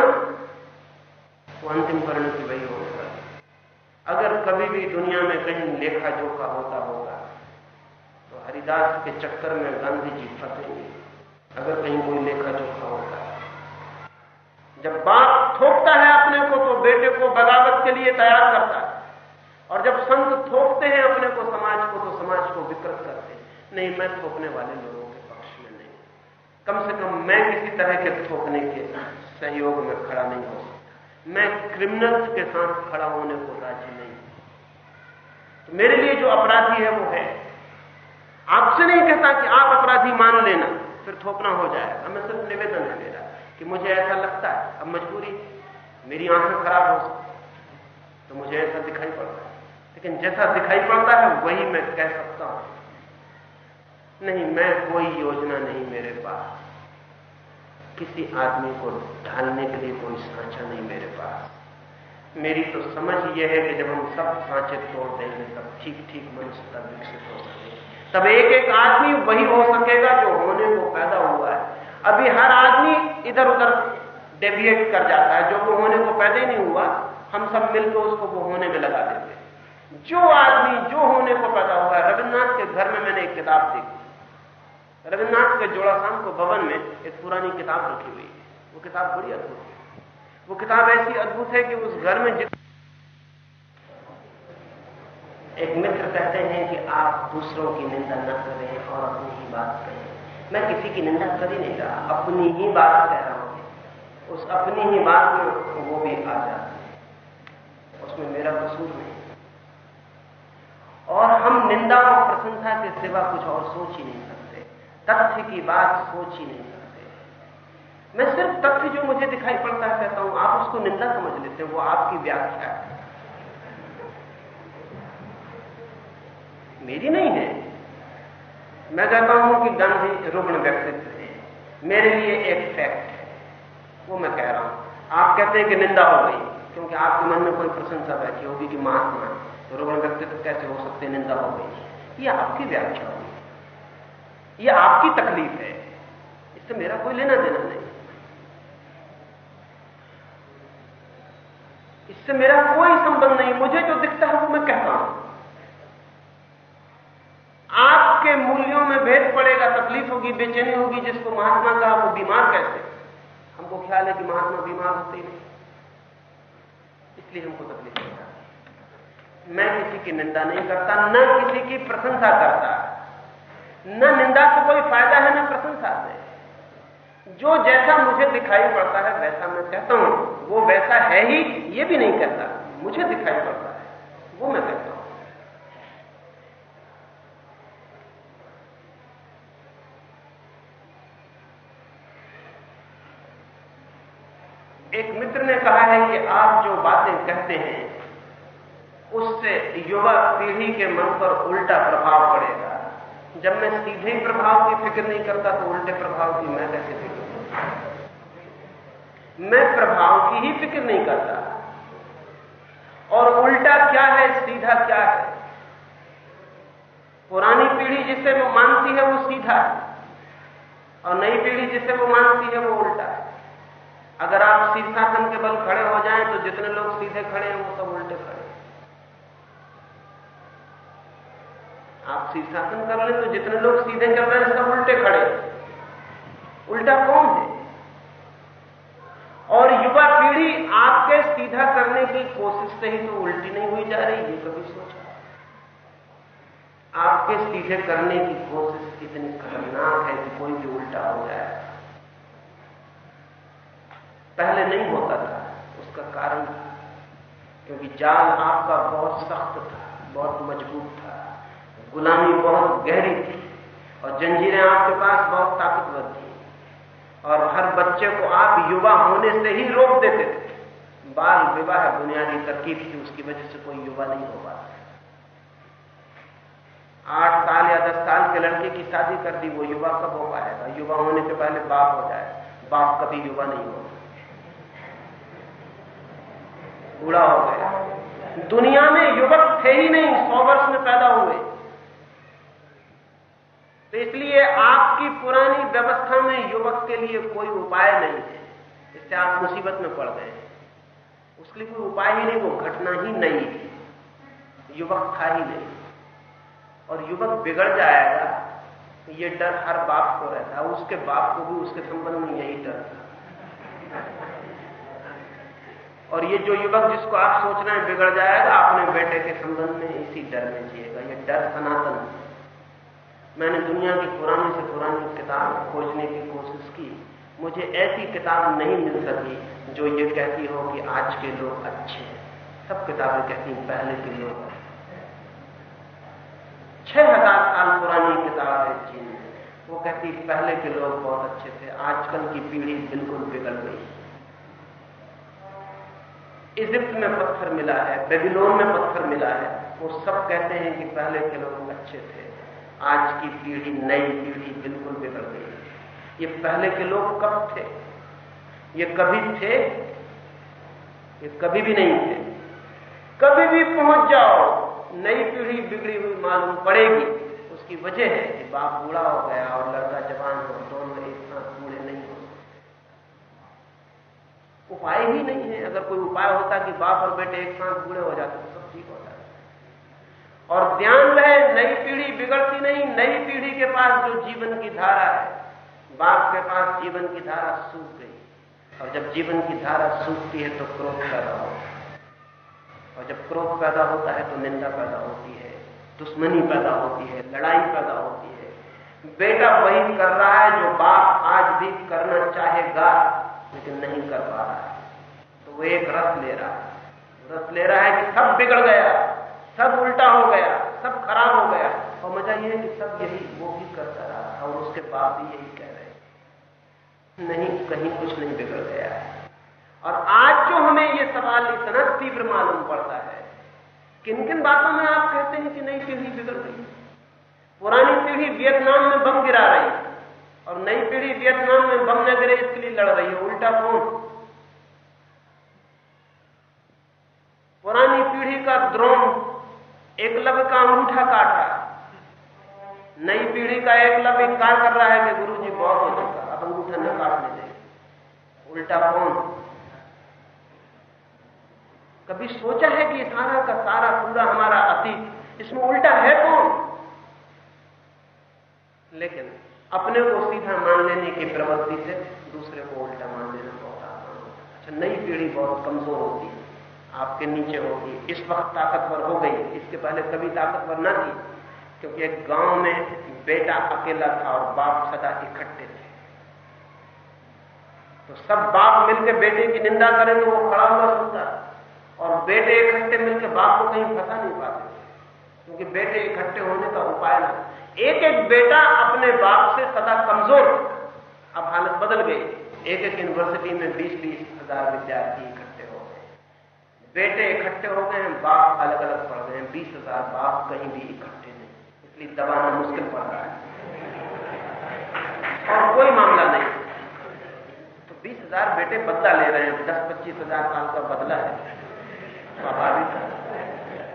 वो अंतिम परिणति वही होने वाली अगर कभी भी दुनिया में कहीं लेखा जोखा होता होगा तो हरिदास के चक्कर में गांधी जी फंसेंगे। अगर कहीं कोई लेखा जोखा होता है। जब बाप थोपता है अपने को तो बेटे को बगावत के लिए तैयार करता है। और जब संत थोपते हैं अपने को, समाज को तो समाज को विकृत करते हैं। नहीं, मैं थोपने वाले लोगों के पक्ष में नहीं। कम से कम मैं किसी तरह के थोपने के सहयोग में खड़ा नहीं हो सकता। मैं क्रिमिनल्स के साथ खड़ा होने को राज़ी नहीं तो मेरे लिए जो अपराधी है, वो है। आपसे नहीं कहता कि आप अपराधी मान लेना, फिर थोपना हो जाएगा। मैं सिर्फ़ निवेदन है मेरा। कि मुझे ऐसा लगता है, अब मजबूरी, मेरी आँखें खराब हो तो मुझे ऐसा दिखाई पड़ता है। लेकिन जैसा दिखाई पड़ता है, वही मैं कह सकता हूँ। नहीं, मैं कोई योजना नहीं मेरे पास। किसी आदमी को ढालने के लिए कोई सांचा नहीं मेरे पास। मेरी तो समझ यह है कि जब हम सब सांचे तोड़ देंगे, तब ठीक ठीक मनुष्य तब विकसित हो सके तब एक एक आदमी वही हो सकेगा जो होने को पैदा हुआ है। अभी हर आदमी इधर उधर डेविएट कर जाता है। जो वो होने को पैदा ही नहीं हुआ, हम सब मिलकर उसको वो होने में लगा देते हैं। जो आदमी जो होने को पैदा हुआ है रविन्द्रनाथ के घर में मैंने एक किताब देखी। रविन्द्रनाथ के जोड़ासाम को भवन में एक पुरानी किताब रखी हुई है। वो किताब बड़ी अद्भुत है। वो किताब ऐसी अद्भुत है कि उस घर में जित एक मित्र कहते हैं कि आप दूसरों की निंदा न करें और अपनी ही बात करें। मैं किसी की निंदा ही नहीं रहा, अपनी ही बात कह रहा हूँ। उस अपनी ही बात में वो भी आ जाती है। उसमें मेरा कसूर नहीं। और हम निंदा और प्रशंसा के सिवा कुछ और सोच ही नहीं सकते। तथ्य की बात सोच ही नहीं सकते। मैं सिर्फ़ तथ्य जो मुझे दिखाई पड़ता है कहता हूँ, आप उसको निंदा समझ लेते हैं, वो आपकी व्याख्या है। मेरी नहीं है। मैं कहता हूँ कि गांधी रुग्ण व्यक्तित्व है। मेरे लिए एक फैक्ट है। वो मैं कह रहा हूँ। आप कहते हैं कि निंदा हो गई, क्योंकि आपके मन में कोई प्रशंसा बैठी होगी कि महात्मा तो रुग्ण व्यक्तित्व कैसे हो सकते निंदा हो गई। ये आपकी व्याख्या होगी ये आपकी तकलीफ़ है। इससे मेरा कोई लेना देना नहीं। इससे मेरा कोई संबंध नहीं। मुझे जो दिखता है वो मैं कहता हूँ। आपके मूल्यों में भेद पड़ेगा, तकलीफ़ होगी, बेचैनी होगी, जिसको महात्मा का वो बीमार कहते हमको ख्याल है कि महात्मा बीमार होते नहीं इसलिए हमको तकलीफ़ होता है। मैं किसी की निंदा नहीं करता, न किसी की प्रशंसा करता। न निंदा से कोई फ़ायदा है, न प्रशंसा से। जो जैसा मुझे दिखाई पड़ता है, वैसा मैं कहता हूँ। वो वैसा है ही, ये भी नहीं कहता। मुझे दिखाई पड़ता है, वो मैं कहता हूँ। एक मित्र ने कहा है कि आप जो बातें कहते हैं, उससे युवा पीढ़ी के मन पर उल्टा प्रभाव पड़ेगा। जब मैं सीधे प्रभाव की फ़िक्र नहीं करता तो उल्टे प्रभाव की मैं कैसे फ़िक्र मैं प्रभाव की ही फ़िक्र नहीं करता। और उल्टा क्या है, सीधा क्या है? पुरानी पीढ़ी जिसे वो मानती है, वो सीधा है। और नई पीढ़ी जिसे वो मानती है, वो उल्टा है। अगर आप शीर्षासन के बल खड़े हो जाएँ तो जितने लोग सीधे खड़े हैं, वो सब उल्टे खड़े आप शीर्षासन कर ले तो जितने लोग सीधे कर रहे हैं, सब उल्टे खड़े उल्टा कौन है? और युवा पीढ़ी आपके सीधा करने की कोशिश से ही तो उल्टी नहीं हुई जा रही, ये कभी सोचा? आपके सीधे करने की कोशिश इतनी खतरनाक है कि कोई भी उल्टा हो जाए। पहले नहीं होता था। उसका कारण क्योंकि जाल आपका बहुत सख्त था, बहुत मज़बूत था। गुलामी बहुत गहरी थी और जंजीरें आपके पास बहुत ताकतवर थी। और हर बच्चे को आप युवा होने से ही रोक देते थे। बाल विवाह बुनियादी तरकीब थी, उसकी वजह से कोई युवा नहीं हो पाता आठ साल या दस साल के लड़के की शादी कर दी, वो युवा कब हो पाएगा? युवा होने के पहले बाप हो जाए बाप कभी युवा नहीं होता बूढ़ा हो गया। दुनिया में युवक थे ही नहीं, सौ वर्ष में पैदा हुए। तो इसलिए आपकी पुरानी व्यवस्था में युवक के लिए कोई उपाय नहीं है। इससे आप मुसीबत में पड़ गए। उसके लिए कोई उपाय ही नहीं, वो घटना ही नहीं थी। युवक था ही नहीं। और युवक बिगड़ जाएगा, ये डर हर बाप को रहता है। उसके बाप को भी उसके संबंध में यही डर था। और ये जो युवक जिसको आप सोच रहे हैं बिगड़ जाएगा, अपने बेटे के संबंध में इसी डर में जिएगा। ये डर सनातन मैंने दुनिया की पुरानी से पुरानी किताब खोजने की कोशिश की। मुझे ऐसी किताब नहीं मिल सकी जो ये कहती हो कि आज के लोग अच्छे हैं। सब किताबें कहती हैं, पहले के लोग छह हज़ार साल पुरानी किताब है चीन में। वो कहती, पहले के लोग बहुत अच्छे थे। आजकल की पीढ़ी बिल्कुल बिगड़ गई। इजिप्ट में पत्थर मिला है, बेबीलोन में पत्थर मिला है। वो सब कहते हैं कि पहले के लोग अच्छे थे। आज की पीढ़ी, नई पीढ़ी बिल्कुल बिगड़ गई ये पहले के लोग कब थे? ये कभी थे? ये कभी भी नहीं थे। कभी भी पहुँच जाओ, नई पीढ़ी बिगड़ी हुई मालूम पड़ेगी। उसकी वजह है कि बाप बूढ़ा हो गया और लड़का जवान हो, दोनों एक साथ बूढ़े नहीं हो उपाय ही नहीं है। अगर कोई उपाय होता कि बाप और बेटे एक साथ बूढ़े हो जाते तो सब ठीक हो होता और ध्यान रहे नई पीढ़ी बिगड़ती नहीं, नई पीढ़ी के पास जो जीवन की धारा है, बाप के पास जीवन की धारा सूख गई। और जब जीवन की धारा सूखती है तो क्रोध पैदा होता है। और जब क्रोध पैदा होता है तो निंदा पैदा होती है, दुश्मनी पैदा होती है, लड़ाई पैदा होती है। बेटा वही कर रहा है जो बाप आज भी करना चाहेगा। लेकिन नहीं कर पा रहा है। तो वो एक रस ले रहा है। रस ले रहा है कि सब बिगड़ गया, सब उल्टा हो गया, सब खराब हो गया। और मज़ा यह है कि सब यही, वो भी करता रहा और उसके बाप भी यही कह रहे नहीं, कहीं कुछ नहीं बिगड़ गया है। और आज जो हमें ये सवाल इतना तीव्र मालूम पड़ता है किन किन बातों में आप कहते हैं कि नई पीढ़ी बिगड़ गई। पुरानी पीढ़ी वियतनाम में बम गिरा रही। और नई पीढ़ी वियतनाम में बम न गिरे इसके लिए लड़ रही है। उल्टा कौन? पुरानी पीढ़ी का द्रोण एकलव्य का अंगूठा काटा नई पीढ़ी का एकलव्य इंकार कर रहा है कि गुरु जी बहुत हो चुका अब अंगूठा न काटने दे। उल्टा कौन? कभी सोचा है कि सारा का सारा पूरा हमारा अतीत, इसमें उल्टा है कौन? लेकिन अपने को सीधा मान लेने की प्रवृत्ति से दूसरे को उल्टा मान लेना बहुत आसान होता है। अच्छा नई पीढ़ी बहुत कमज़ोर होती है। आपके नीचे होगी इस वक्त ताकतवर हो गई। इसके पहले कभी ताकतवर ना थी, क्योंकि एक गाँव में बेटा अकेला था और बाप सदा इकट्ठे थे। तो सब बाप मिलकर बेटे की निंदा करें तो वो खड़ा हुआ सुनता और बेटे इकट्ठे मिलकर बाप को कहीं फंसा नहीं पाते। क्योंकि बेटे इकट्ठे होने का उपाय ना एक एक बेटा अपने बाप से सदा कमज़ोर। अब हालत बदल गई। एक एक यूनिवर्सिटी में बीस बीस हज़ार विद्यार्थी इकट्ठे हो गए। बेटे इकट्ठे हो गए हैं, बाप अलग अलग पड़ गए हैं। बीस हज़ार बाप कहीं भी इकट्ठे नहीं। इसलिए दबाना मुश्किल पड़ रहा है। और कोई मामला नहीं। तो बीस हज़ार बेटे बदला ले रहे हैं। दस पच्चीस हज़ार साल का बदला है। स्वाभाविक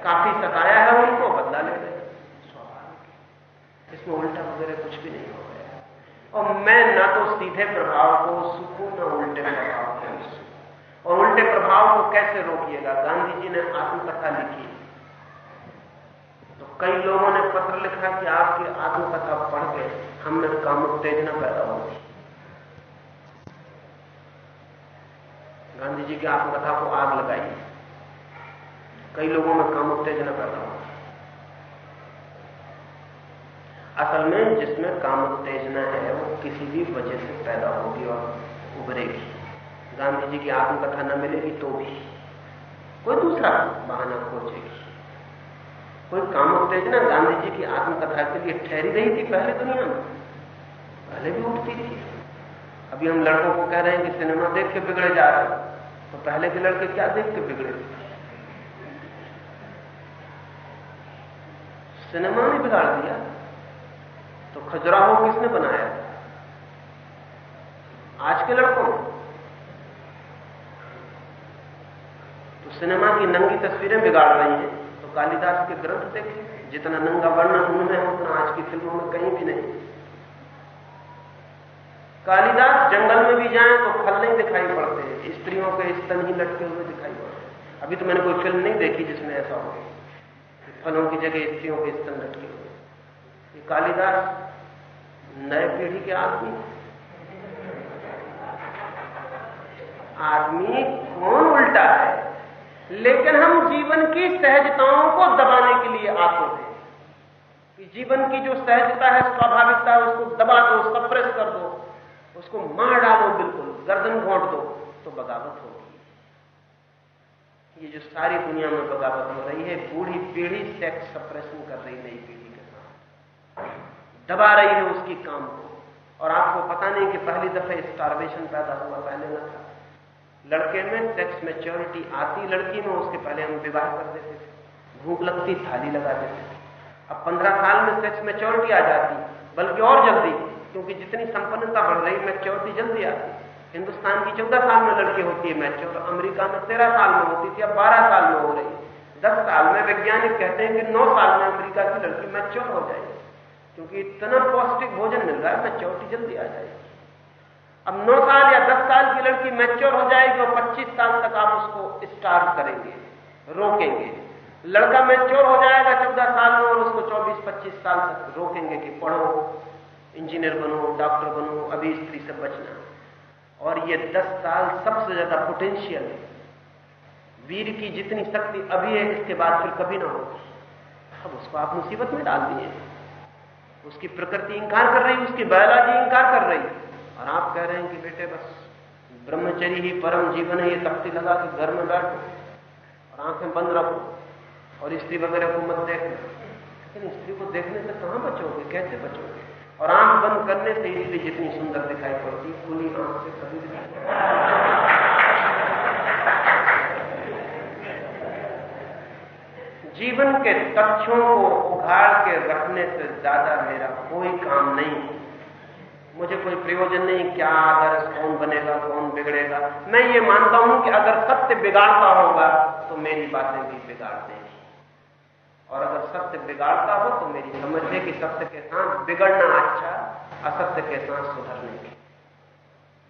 काफ़ी सताया है उनको, बदला ले इसमें उल्टा वगैरह कुछ भी नहीं हो गया। और मैं ना तो सीधे प्रभाव को सुखू ना उल्टे प्रभाव को और उल्टे प्रभाव को कैसे रोकिएगा? गांधी जी ने आत्मकथा लिखी। तो कई लोगों ने पत्र लिखा कि आपकी आत्मकथा पढ़ के हमें काम उत्तेजना पैदा होगी गांधी जी की आत्मकथा को आग लगाई। कई लोगों में काम उत्तेजना पैदा होगी असल में जिसमें काम उत्तेजना है, वो किसी भी वजह से पैदा होगी और उभरेगी। गांधी जी की आत्मकथा न मिलेगी तो भी। कोई दूसरा बहाना खोजेगी। कोई काम उत्तेजना गांधी जी की आत्मकथा के लिए ठहरी रही थी पहले दुनिया में। पहले भी उठती थी। अभी हम लड़कों को कह रहे हैं कि सिनेमा देख के बिगड़े जा रहे तो पहले के लड़के क्या देख के बिगड़े? सिनेमा ने बिगाड़ दिया। तो खजुराहो किसने बनाया? आज के लड़कों तो सिनेमा की नंगी तस्वीरें बिगाड़ रही हैं। तो कालिदास के ग्रंथ देखें। जितना नंगा वर्णन उनमें है उतना आज की फ़िल्मों में कहीं भी नहीं। कालिदास जंगल में भी जाएँ तो फल नहीं दिखाई पड़ते। स्त्रियों के स्तन ही लटके हुए दिखाई पड़ते। अभी तो मैंने कोई फ़िल्म नहीं देखी जिसमें ऐसा हो फलों की जगह स्त्रियों के स्तन लटके हुए। ये कालिदास, नए पीढ़ी के आदमी। आदमी कौन उल्टा है? लेकिन हम जीवन की सहजताओं को दबाने के लिए आते हैं। कि जीवन की जो सहजता है, स्वाभाविकता है, उसको दबा दो सप्रेस कर दो, उसको मार डालो बिल्कुल, गर्दन घोंट दो तो बगावत होगी। ये जो सारी दुनिया में बगावत हो रही है, बूढ़ी पीढ़ी सेक्स सप्रेशन कर रही नई पीढ़ी। के दबा रही है उसकी काम को। और आपको पता नहीं कि पहली दफे स्टारवेशन पैदा हुआ, पहले न था। लड़के में सेक्स मेच्योरिटी आती, लड़की में उसके पहले हम विवाह कर देते थे। भूख लगती, थाली लगा देते थे। अब पंद्रह साल में सेक्स मेच्योरिटी आ जाती, बल्कि और जल्दी, क्योंकि जितनी संपन्नता बढ़ रही मैच्योरिटी जल्दी आती। हिंदुस्तान की चौदह साल में लड़की होती है मैच्योर अमेरिका में तेरह साल में होती थी, अब बारह साल में हो रही है। दस साल में वैज्ञानिक कहते हैं कि नौ साल में अमेरिका की लड़की मैच्योर हो जाएगी। क्योंकि इतना पौष्टिक भोजन मिल रहा है मैच्योरिटी जल्दी आ जाएगी। अब नौ साल या दस साल की लड़की मैच्योर हो जाएगी और पच्चीस साल तक आप उसको स्टार्ट करेंगे, रोकेंगे। लड़का मैच्योर हो जाएगा चौदह साल में और उसको चौबीस, पच्चीस साल तक रोकेंगे कि पढ़ो, इंजीनियर बनो, डॉक्टर बनो, अभी स्त्री से बचना। और ये दस साल सबसे ज़्यादा पोटेंशियल है। वीर की जितनी शक्ति अभी है, इसके बाद फिर कभी ना होगी अब उसको आप मुसीबत में डाल दिए। उसकी प्रकृति इंकार कर रही, उसकी बायोलॉजी इंकार कर रही। है और आप कह रहे हैं कि बेटे बस ब्रह्मचर्य ही परम जीवन है, ये तख्ती लगा के घर में बैठो और आँखें बंद रखो और स्त्री वगैरह को मत देखो लेकिन स्त्री को देखने से कहाँ बचोगे? कैसे बचोगे? और आँख बंद करने से इसलिए जितनी सुंदर दिखाई पड़ती, खुली आँख से कभी जीवन के तथ्यों को उघाड़ के रखने से ज़्यादा मेरा कोई काम नहीं। मुझे कोई प्रयोजन नहीं क्या आदर्श, कौन बनेगा, कौन बिगड़ेगा। मैं ये मानता हूँ कि अगर सत्य बिगाड़ता होगा तो मेरी बातें भी बिगाड़ देंगी। और अगर सत्य बिगाड़ता हो तो मेरी समझ है कि सत्य के साथ बिगड़ना अच्छा असत्य के साथ सुधरने के।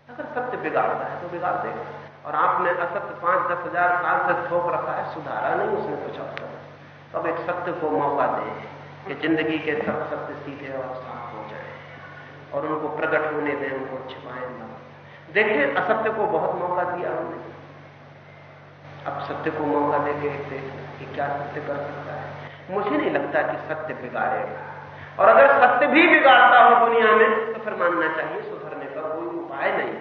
अगर सत्य बिगाड़ता है तो बिगाड़ देगा। और आपने असत्य पाँच, दस हज़ार साल से ठोक रखा है, सुधारा नहीं, उसने कुछ अवसर तो अब एक सत्य को मौका दे कि ज़िंदगी के सब सत्य सीधे और साफ़ हो जाए और उनको प्रकट होने दें, उनको छिपाए न। देखिए, असत्य को बहुत मौका दिया हमने। अब सत्य को मौका देके कि क्या सत्य कर सकता है। मुझे नहीं लगता कि सत्य बिगाड़ेगा। और अगर सत्य भी बिगाड़ता हो दुनिया में तो फिर मानना चाहिए, सुधरने का कोई उपाय नहीं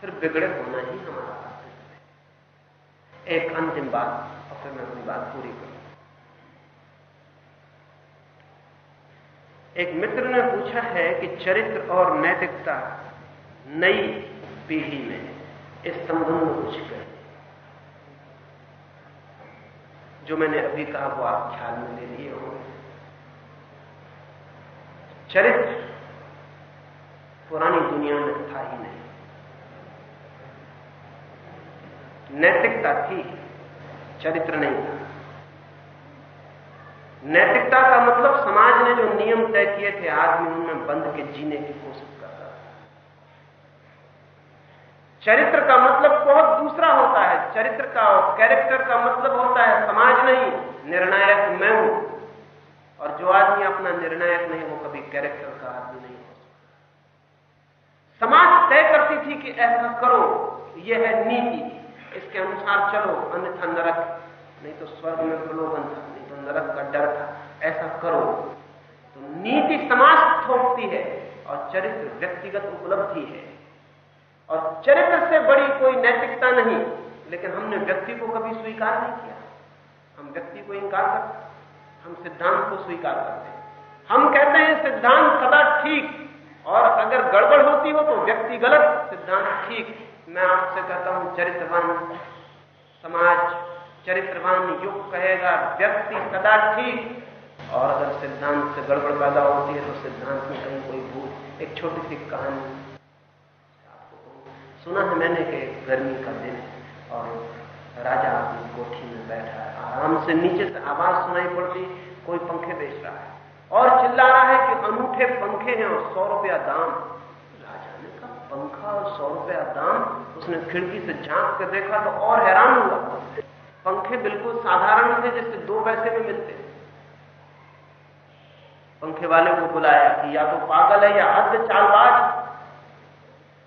फिर बिगड़े होना ही हमारा अस्तित्व है। एक अंतिम बात। और फिर मैं अपनी बात पूरी करूँ एक मित्र ने पूछा है कि चरित्र और नैतिकता नई पीढ़ी में इस संबंध में कुछ कहे। जो मैंने अभी कहा वो आप ख्याल में ले लिए होंगे। चरित्र पुरानी दुनिया में था ही नहीं। नैतिकता थी। चरित्र नहीं था। नैतिकता का मतलब समाज ने जो नियम तय किए थे आदमी उनमें बंद के जीने की कोशिश चरित्र का मतलब बहुत दूसरा होता है। चरित्र का और कैरेक्टर का मतलब होता है समाज नहीं, निर्णायक मैं हूँ। और जो आदमी अपना निर्णायक नहीं हो, कभी कैरेक्टर का आदमी नहीं हो। समाज तय करती थी कि ऐसा करो यह है नीति। इसके अनुसार चलो अन्यथा नरक नहीं तो स्वर्ग में प्रलोभन था नहीं तो नरक का डर था। ऐसा करो। तो नीति समाज थोपती है और चरित्र व्यक्तिगत उपलब्धि है। और चरित्र से बड़ी कोई नैतिकता नहीं, लेकिन हमने व्यक्ति को कभी स्वीकार नहीं किया। हम व्यक्ति को इंकार करते हम सिद्धांत को स्वीकार करते हम कहते हैं, सिद्धांत सदा ठीक। और अगर गड़बड़ होती हो तो व्यक्ति गलत, सिद्धांत ठीक। मैं आपसे कहता हूँ, चरित्रवान, समाज चरित्रवान युग कहेगा, व्यक्ति सदा ठीक। और अगर सिद्धांत से गड़बड़ पैदा होती है तो सिद्धांत में कहीं कोई भूल एक छोटी सी कहानी सुना है मैंने कि गर्मी का दिन और राजा अपनी कोठी में बैठा है। आराम से नीचे से आवाज़ सुनाई पड़ती, कोई पंखे बेच रहा है। और चिल्ला रहा है कि अनूठे पंखे हैं और सौ रुपया दाम। पंखा और सौ रुपया दाम, उसने खिड़की से झाँक कर देखा तो और हैरान हुआ। पंखे बिल्कुल साधारण थे जैसे दो पैसे में मिलते। पंखे वाले को बुलाया कि या तो पागल है या हद चालबाज।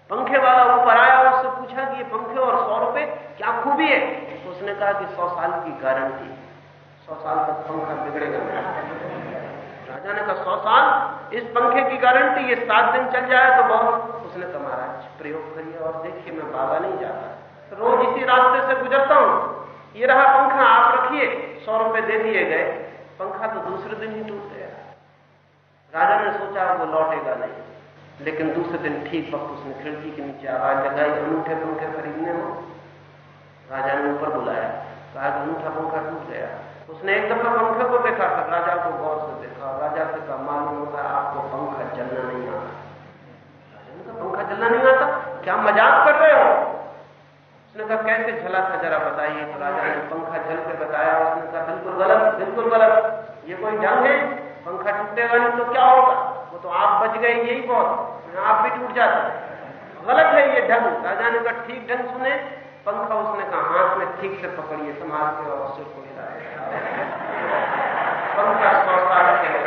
पंखे वाला ऊपर आया और उससे पूछा कि ये पंखे और सौ रुपए क्या खूबी है? तो उसने कहा कि सौ साल की गारंटी। सौ साल तक पंखा बिगड़ेगा। राजा ने कहा, सौ साल? इस पंखे की गारंटी, ये सात दिन चल जाए तो बहुत उसने कहा, महाराज, प्रयोग करिए और देखिए, मैं बाबा नहीं जाता। रोज इसी रास्ते से गुजरता हूँ। ये रहा पंखा, आप रखिए, सौ रुपए दे दिए गए। पंखा तो दूसरे दिन ही टूट गया। राजा ने सोचा, वो लौटेगा नहीं। लेकिन दूसरे दिन ठीक वक्त उसने खिड़की के नीचे आवाज़ लगाई अनूठे पंखे खरीदने हो? राजा ने ऊपर बुलाया। कहा अनूठा पंखा टूट गया। उसने एक दफ़ा पंखे को देखा था राजा को गौर से देखा। राजा से कहा, मालूम होता आपको पंखा चलना नहीं आता। राजा पंखा चलना नहीं आता? क्या मज़ाक कर रहे हो? उसने कहा, कैसे झला था जरा बताइए। तो राजा ने पंखा झल के बताया, उसने कहा, बिल्कुल गलत बिल्कुल गलत। ये कोई जंग है? पंखा टूटेगा नहीं तो क्या होगा? वो तो आप बच गए, यही बहुत। आप भी टूट जाते। गलत है ये ढंग। राजा ने कहा, ठीक ढंग सुने। पंखा उसने कहा, हाथ में ठीक से पकड़िए, संभाल के और हिलाए पंखा साल के लिए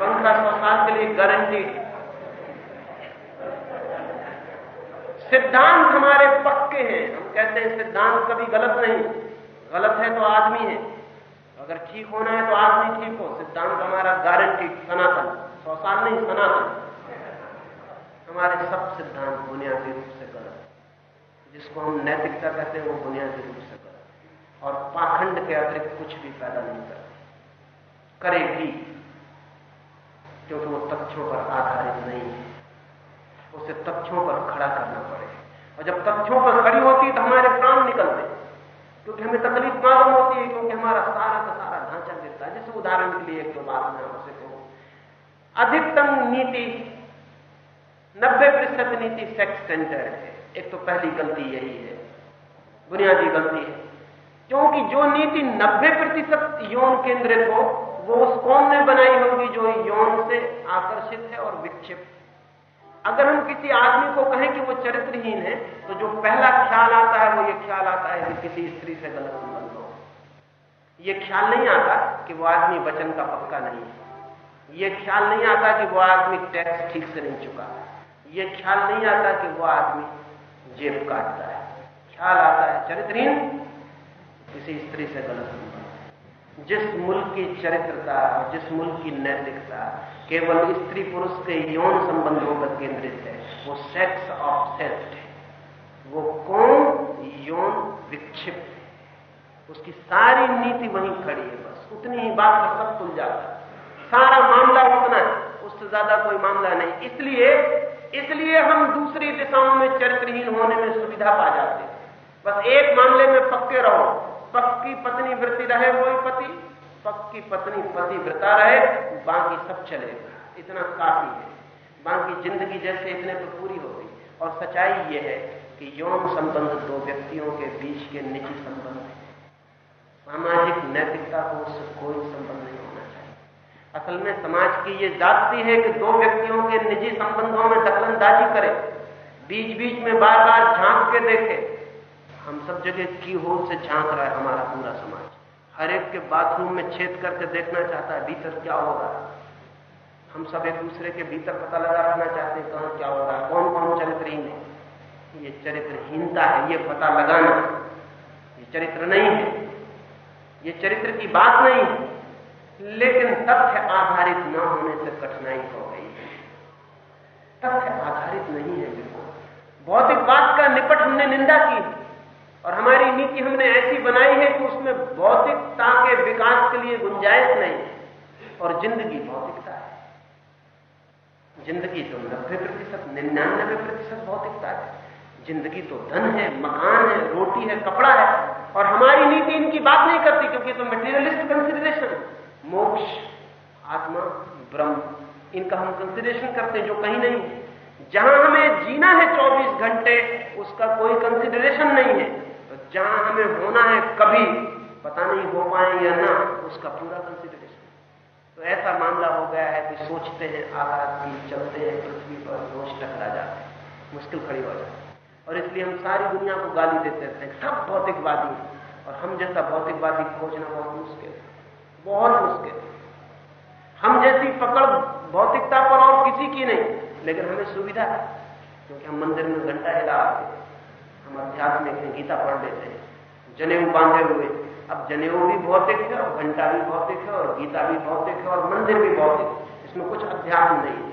पंखा साल के लिए गारंटी सिद्धांत हमारे पक्के हैं। हम कहते हैं सिद्धांत कभी गलत नहीं। गलत है तो आदमी है। अगर ठीक होना है तो आदमी ठीक हो। सिद्धांत हमारा गारंटी, सनातन। सौ साल नहीं, सनातन। हमारे सब सिद्धांत बुनियादी रूप से गलत। जिसको हम नैतिकता कहते हैं, वो बुनियादी रूप से और पाखंड के अतिरिक्त कुछ भी पैदा नहीं करते। करेगी, क्योंकि वो तथ्यों पर आधारित नहीं है। उसे तथ्यों पर खड़ा करना पड़े और जब तथ्यों पर खड़ी होती है तो हमारे प्राण निकलते क्योंकि हमें तकलीफ़ मालूम होती है, क्योंकि हमारा सारा का सारा ढांचा गिरता है। जैसे उदाहरण के लिए एक दो बात मैं आपसे कहूँ। अधिकतम नीति, नब्बे प्रतिशत नीति सेक्स सेंटर्ड है। एक तो पहली गलती यही है। बुनियादी गलती है। क्योंकि जो नीति नब्बे प्रतिशत यौन केंद्रित हो वो उस कौन ने बनाई होगी जो यौन से आकर्षित है और विक्षिप्त अगर हम किसी आदमी को कहें कि वो चरित्रहीन है तो जो पहला ख्याल आता है, वो ये ख्याल आता है कि किसी स्त्री से गलत संबंध हो। ये ख्याल नहीं आता कि वो आदमी वचन का पक्का नहीं है। ये ख्याल नहीं आता कि वो आदमी टैक्स ठीक से नहीं चुका ये ख्याल नहीं आता कि वो आदमी जेब काटता है। ख्याल आता है चरित्रहीन किसी स्त्री से गलत संबंध जिस मुल्क की चरित्रता, जिस मुल्क की नैतिकता केवल स्त्री पुरुष के यौन संबंधों पर केंद्रित है, वो सेक्स ऑफ़ ऑब्सेस्ड है। वो कौन? यौन विक्षिप्त है। उसकी सारी नीति वहीं खड़ी है बस। उतनी ही बात पर सब खुल जाता है। सारा मामला उतना है। उससे ज़्यादा कोई मामला नहीं। इसलिए इसलिए हम दूसरी दिशाओं में चरित्रहीन होने में सुविधा पा जाते हैं। बस एक मामले में पक्के रहो। पक्की पत्नी वृत्ति रहे वही पति, पक्की पत्नी पति व्रता रहे, बाकी सब चलेगा इतना काफ़ी है। बाकी ज़िंदगी जैसे इतने पर पूरी हो गई। और सच्चाई यह है कि यौन संबंध दो व्यक्तियों के बीच के निजी संबंध है। सामाजिक नैतिकता को उससे कोई संबंध नहीं होना चाहिए। असल में समाज की यह जाति है कि दो व्यक्तियों के निजी संबंधों में दखलंदाजी करे बीच बीच में बार बार झाँक के देखे हम सब जगह की होल से झाँक रहा है हमारा पूरा समाज। हर एक के बाथरूम में छेद करके देखना चाहता है, भीतर क्या हो रहा है हम सब एक दूसरे के भीतर पता लगा रखना चाहते हैं, कहाँ क्या हो रहा है कौन कौन चरित्रहीन है? ये चरित्रहीनता है, ये पता लगाना। ये चरित्र नहीं है। ये चरित्र की बात नहीं है। लेकिन तथ्य आधारित न होने से कठिनाई हो गई है। तथ्य आधारित नहीं है बिल्कुल। भौतिकवाद का निपट हमने निंदा की है। और हमारी नीति हमने ऐसी बनाई है कि उसमें भौतिकता के विकास के लिए गुंजाइश नहीं है, और ज़िंदगी भौतिकता है। ज़िंदगी तो नब्बे प्रतिशत, निन्यानबे प्रतिशत भौतिकता है। ज़िंदगी तो धन है, मकान है, रोटी है, कपड़ा है, और हमारी नीति इनकी बात नहीं करती क्योंकि तो मटेरियलिस्ट कंसिडरेशन मोक्ष, आत्मा, ब्रह्म, इनका हम कंसिडरेशन करते हैं जो कहीं नहीं है। जहाँ हमें जीना है 24 घंटे, उसका कोई कंसिडरेशन नहीं है। जहाँ हमें होना है कभी, पता नहीं हो पाए या ना, उसका पूरा कंसिडरेशन तो ऐसा मामला हो गया है कि सोचते हैं आकाश की, चलते हैं, पृथ्वी पर रोज टकरा जाते हैं, मुश्किल खड़ी हो जाती और इसलिए हम सारी दुनिया को गाली देते थे सब भौतिकवादी और हम जैसा भौतिकवादी खोजना बहुत मुश्किल है। बहुत मुश्किल हम जैसी पकड़ भौतिकता पर और किसी की नहीं, लेकिन हमें सुविधा है, क्योंकि हम मंदिर में घंटा हिला आते हम अध्यात्मिक हैं गीता पढ़ लेते हैं। जनेऊ बांधे हुए। अब जनेऊ भी भौतिक है और घंटा भी भौतिक है और गीता भी भौतिक है और मंदिर भी भौतिक है इसमें कुछ अध्यात्म नहीं है।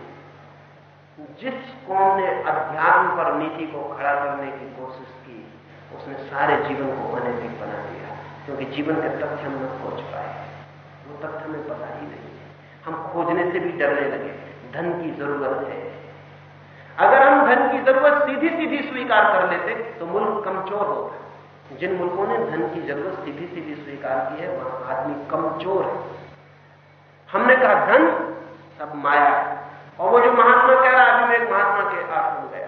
जिस कौम ने अध्यात्म पर नीति को खड़ा करने की कोशिश की, उसने सारे जीवन को अनैतिक बना दिया, क्योंकि जीवन के तथ्य हम न खोज पाए। वो तथ्य हमें पता ही नहीं है। हम खोजने से भी डरने लगे। धन की ज़रूरत है। अगर हम धन की ज़रूरत सीधी सीधी स्वीकार कर लेते तो मुल्क कमज़ोर होता जिन मुल्कों ने धन की ज़रूरत सीधी सीधी स्वीकार की है, वहाँ आदमी कमज़ोर है। हमने कहा, धन सब माया है। और वो जो महात्मा कह रहा है अभी मैं एक महात्मा के आश्रम गया।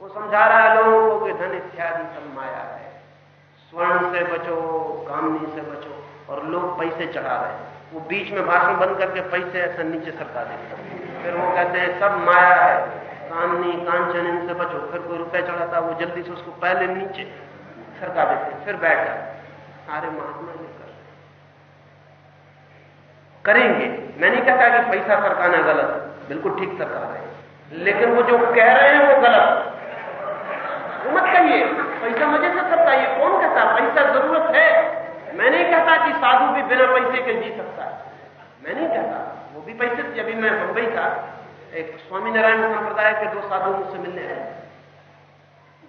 वो समझा रहा है लोगों को कि धन इत्यादि सब माया है। स्वर्ण से बचो, कामनी से बचो, और लोग पैसे चढ़ा रहे हैं। वो बीच में भाषण बंद करके पैसे ऐसा नीचे सरका देते फिर वो कहते हैं, सब माया है। कामनी कांचन इनसे बचो फिर कोई रुपया चढ़ाता, वो जल्दी से उसको पहले नीचे सरका देते, फिर बैठ जाते। सारे महात्मा ने कर करेंगे। मैं नहीं कहता कि पैसा सरकाना गलत बिल्कुल ठीक सरका रहे लेकिन वो जो कह रहे हैं वो गलत वो मत कहिए, पैसा मज़े से सरकाइए कौन कहता पैसा ज़रूरत है? मैं नहीं कहता कि साधु भी बिना पैसे के जी सकता है। मैं नहीं कहता, वो भी पैसे अभी मैं बंबई था एक स्वामीनारायण संप्रदाय के दो साधु मुझसे मिलने आए।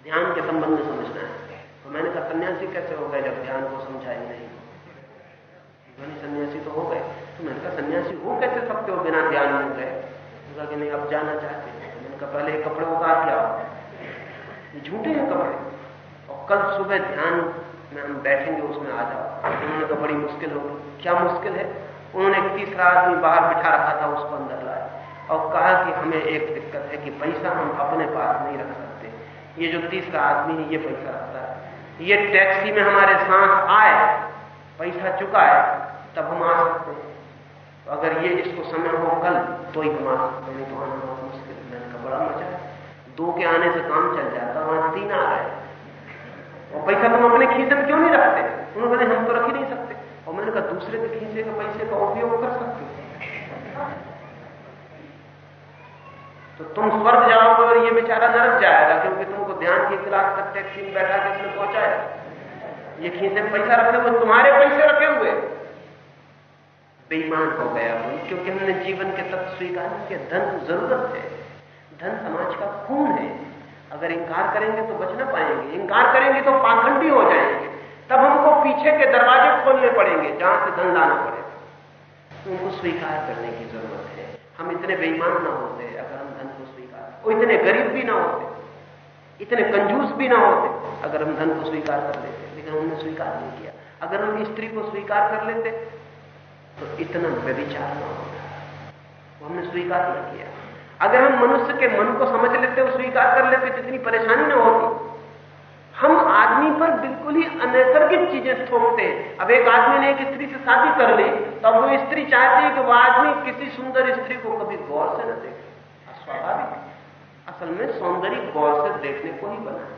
ध्यान के संबंध में समझना है। तो मैंने कहा, सन्यासी कैसे हो गए जब ध्यान को समझा ही नहीं? मैंने सन्यासी तो हो गए। तो मैंने कहा, सन्यासी हो कैसे सकते हो बिना ध्यान में गए? कहा कि नहीं अब जाना चाहते तो मैंने कहा, पहले कपड़े उतार के आओ। झूठे हैं कपड़े। और कल सुबह ध्यान में हम बैठेंगे, उसमें आ जाओ। उन्होंने कहा, बड़ी मुश्किल होगी। क्या मुश्किल है? उन्होंने तीसरा आदमी बाहर बिठा रखा था, उसको अंदर लाया। और कहा कि हमें एक दिक्कत है कि पैसा हम अपने पास नहीं रख सकते। ये जो तीसरा आदमी है, ये पैसा रखता है। ये टैक्सी में हमारे साथ आए, पैसा चुका है, तब हम आ सकते हैं। तो अगर ये इसको समय हो कल तो ही हम आ सकते हैं तो आना बहुत मुश्किल मैंने कहा बड़ा मज़ा है। दो के आने से काम चल जाता वहाँ तीन आ गए और पैसा तुम अपने खींचे में क्यों नहीं रखते? उन्होंने हम तो रख ही नहीं सकते। और मैंने कहा, दूसरे के खींचे के पैसे का उपयोग कर सकते तो तुम स्वर्ग जाओगे और ये बेचारा नरक जाएगा, क्योंकि तुमको ध्यान की क्लास तक टैक्सी में बैठा के उसने पहुँचाया ये खींचे पैसा रखे हुए, तुम्हारे पैसे रखे हुए। बेईमान हो गया हूँ, क्योंकि हमने जीवन के तत्व स्वीकार किया धन ज़रूरत है। धन समाज का खून है। अगर इंकार करेंगे तो बच ना पाएँगे। इंकार करेंगे तो पाखंडी हो जाएँगे। तब हमको पीछे के दरवाजे खोलने पड़ेंगे, जहाँ से धन लाना पड़ेगा। उनको स्वीकार करने की ज़रूरत है। हम इतने बेईमान ना होते अगर हम धन को स्वीकार वो इतने गरीब भी ना होते, इतने कंजूस भी ना होते। अगर हम धन को स्वीकार कर लेते, लेकिन हमने स्वीकार नहीं किया। अगर हम स्त्री को स्वीकार कर लेते तो इतना व्यविचार ना होता। वो हमने स्वीकार नहीं किया। अगर हम मनुष्य के मन को समझ लेते और स्वीकार कर लेते तो इतनी परेशानी ना होती। हम आदमी पर बिल्कुल ही अनैसर्गिक चीज़ें थोपते हैं। अब एक आदमी ने एक स्त्री से शादी कर ली तो अब वो स्त्री चाहती है कि वह आदमी किसी सुंदर स्त्री को कभी गौर से न देखे। स्वाभाविक असल में सौंदर्य गौर से देखने को ही बना है।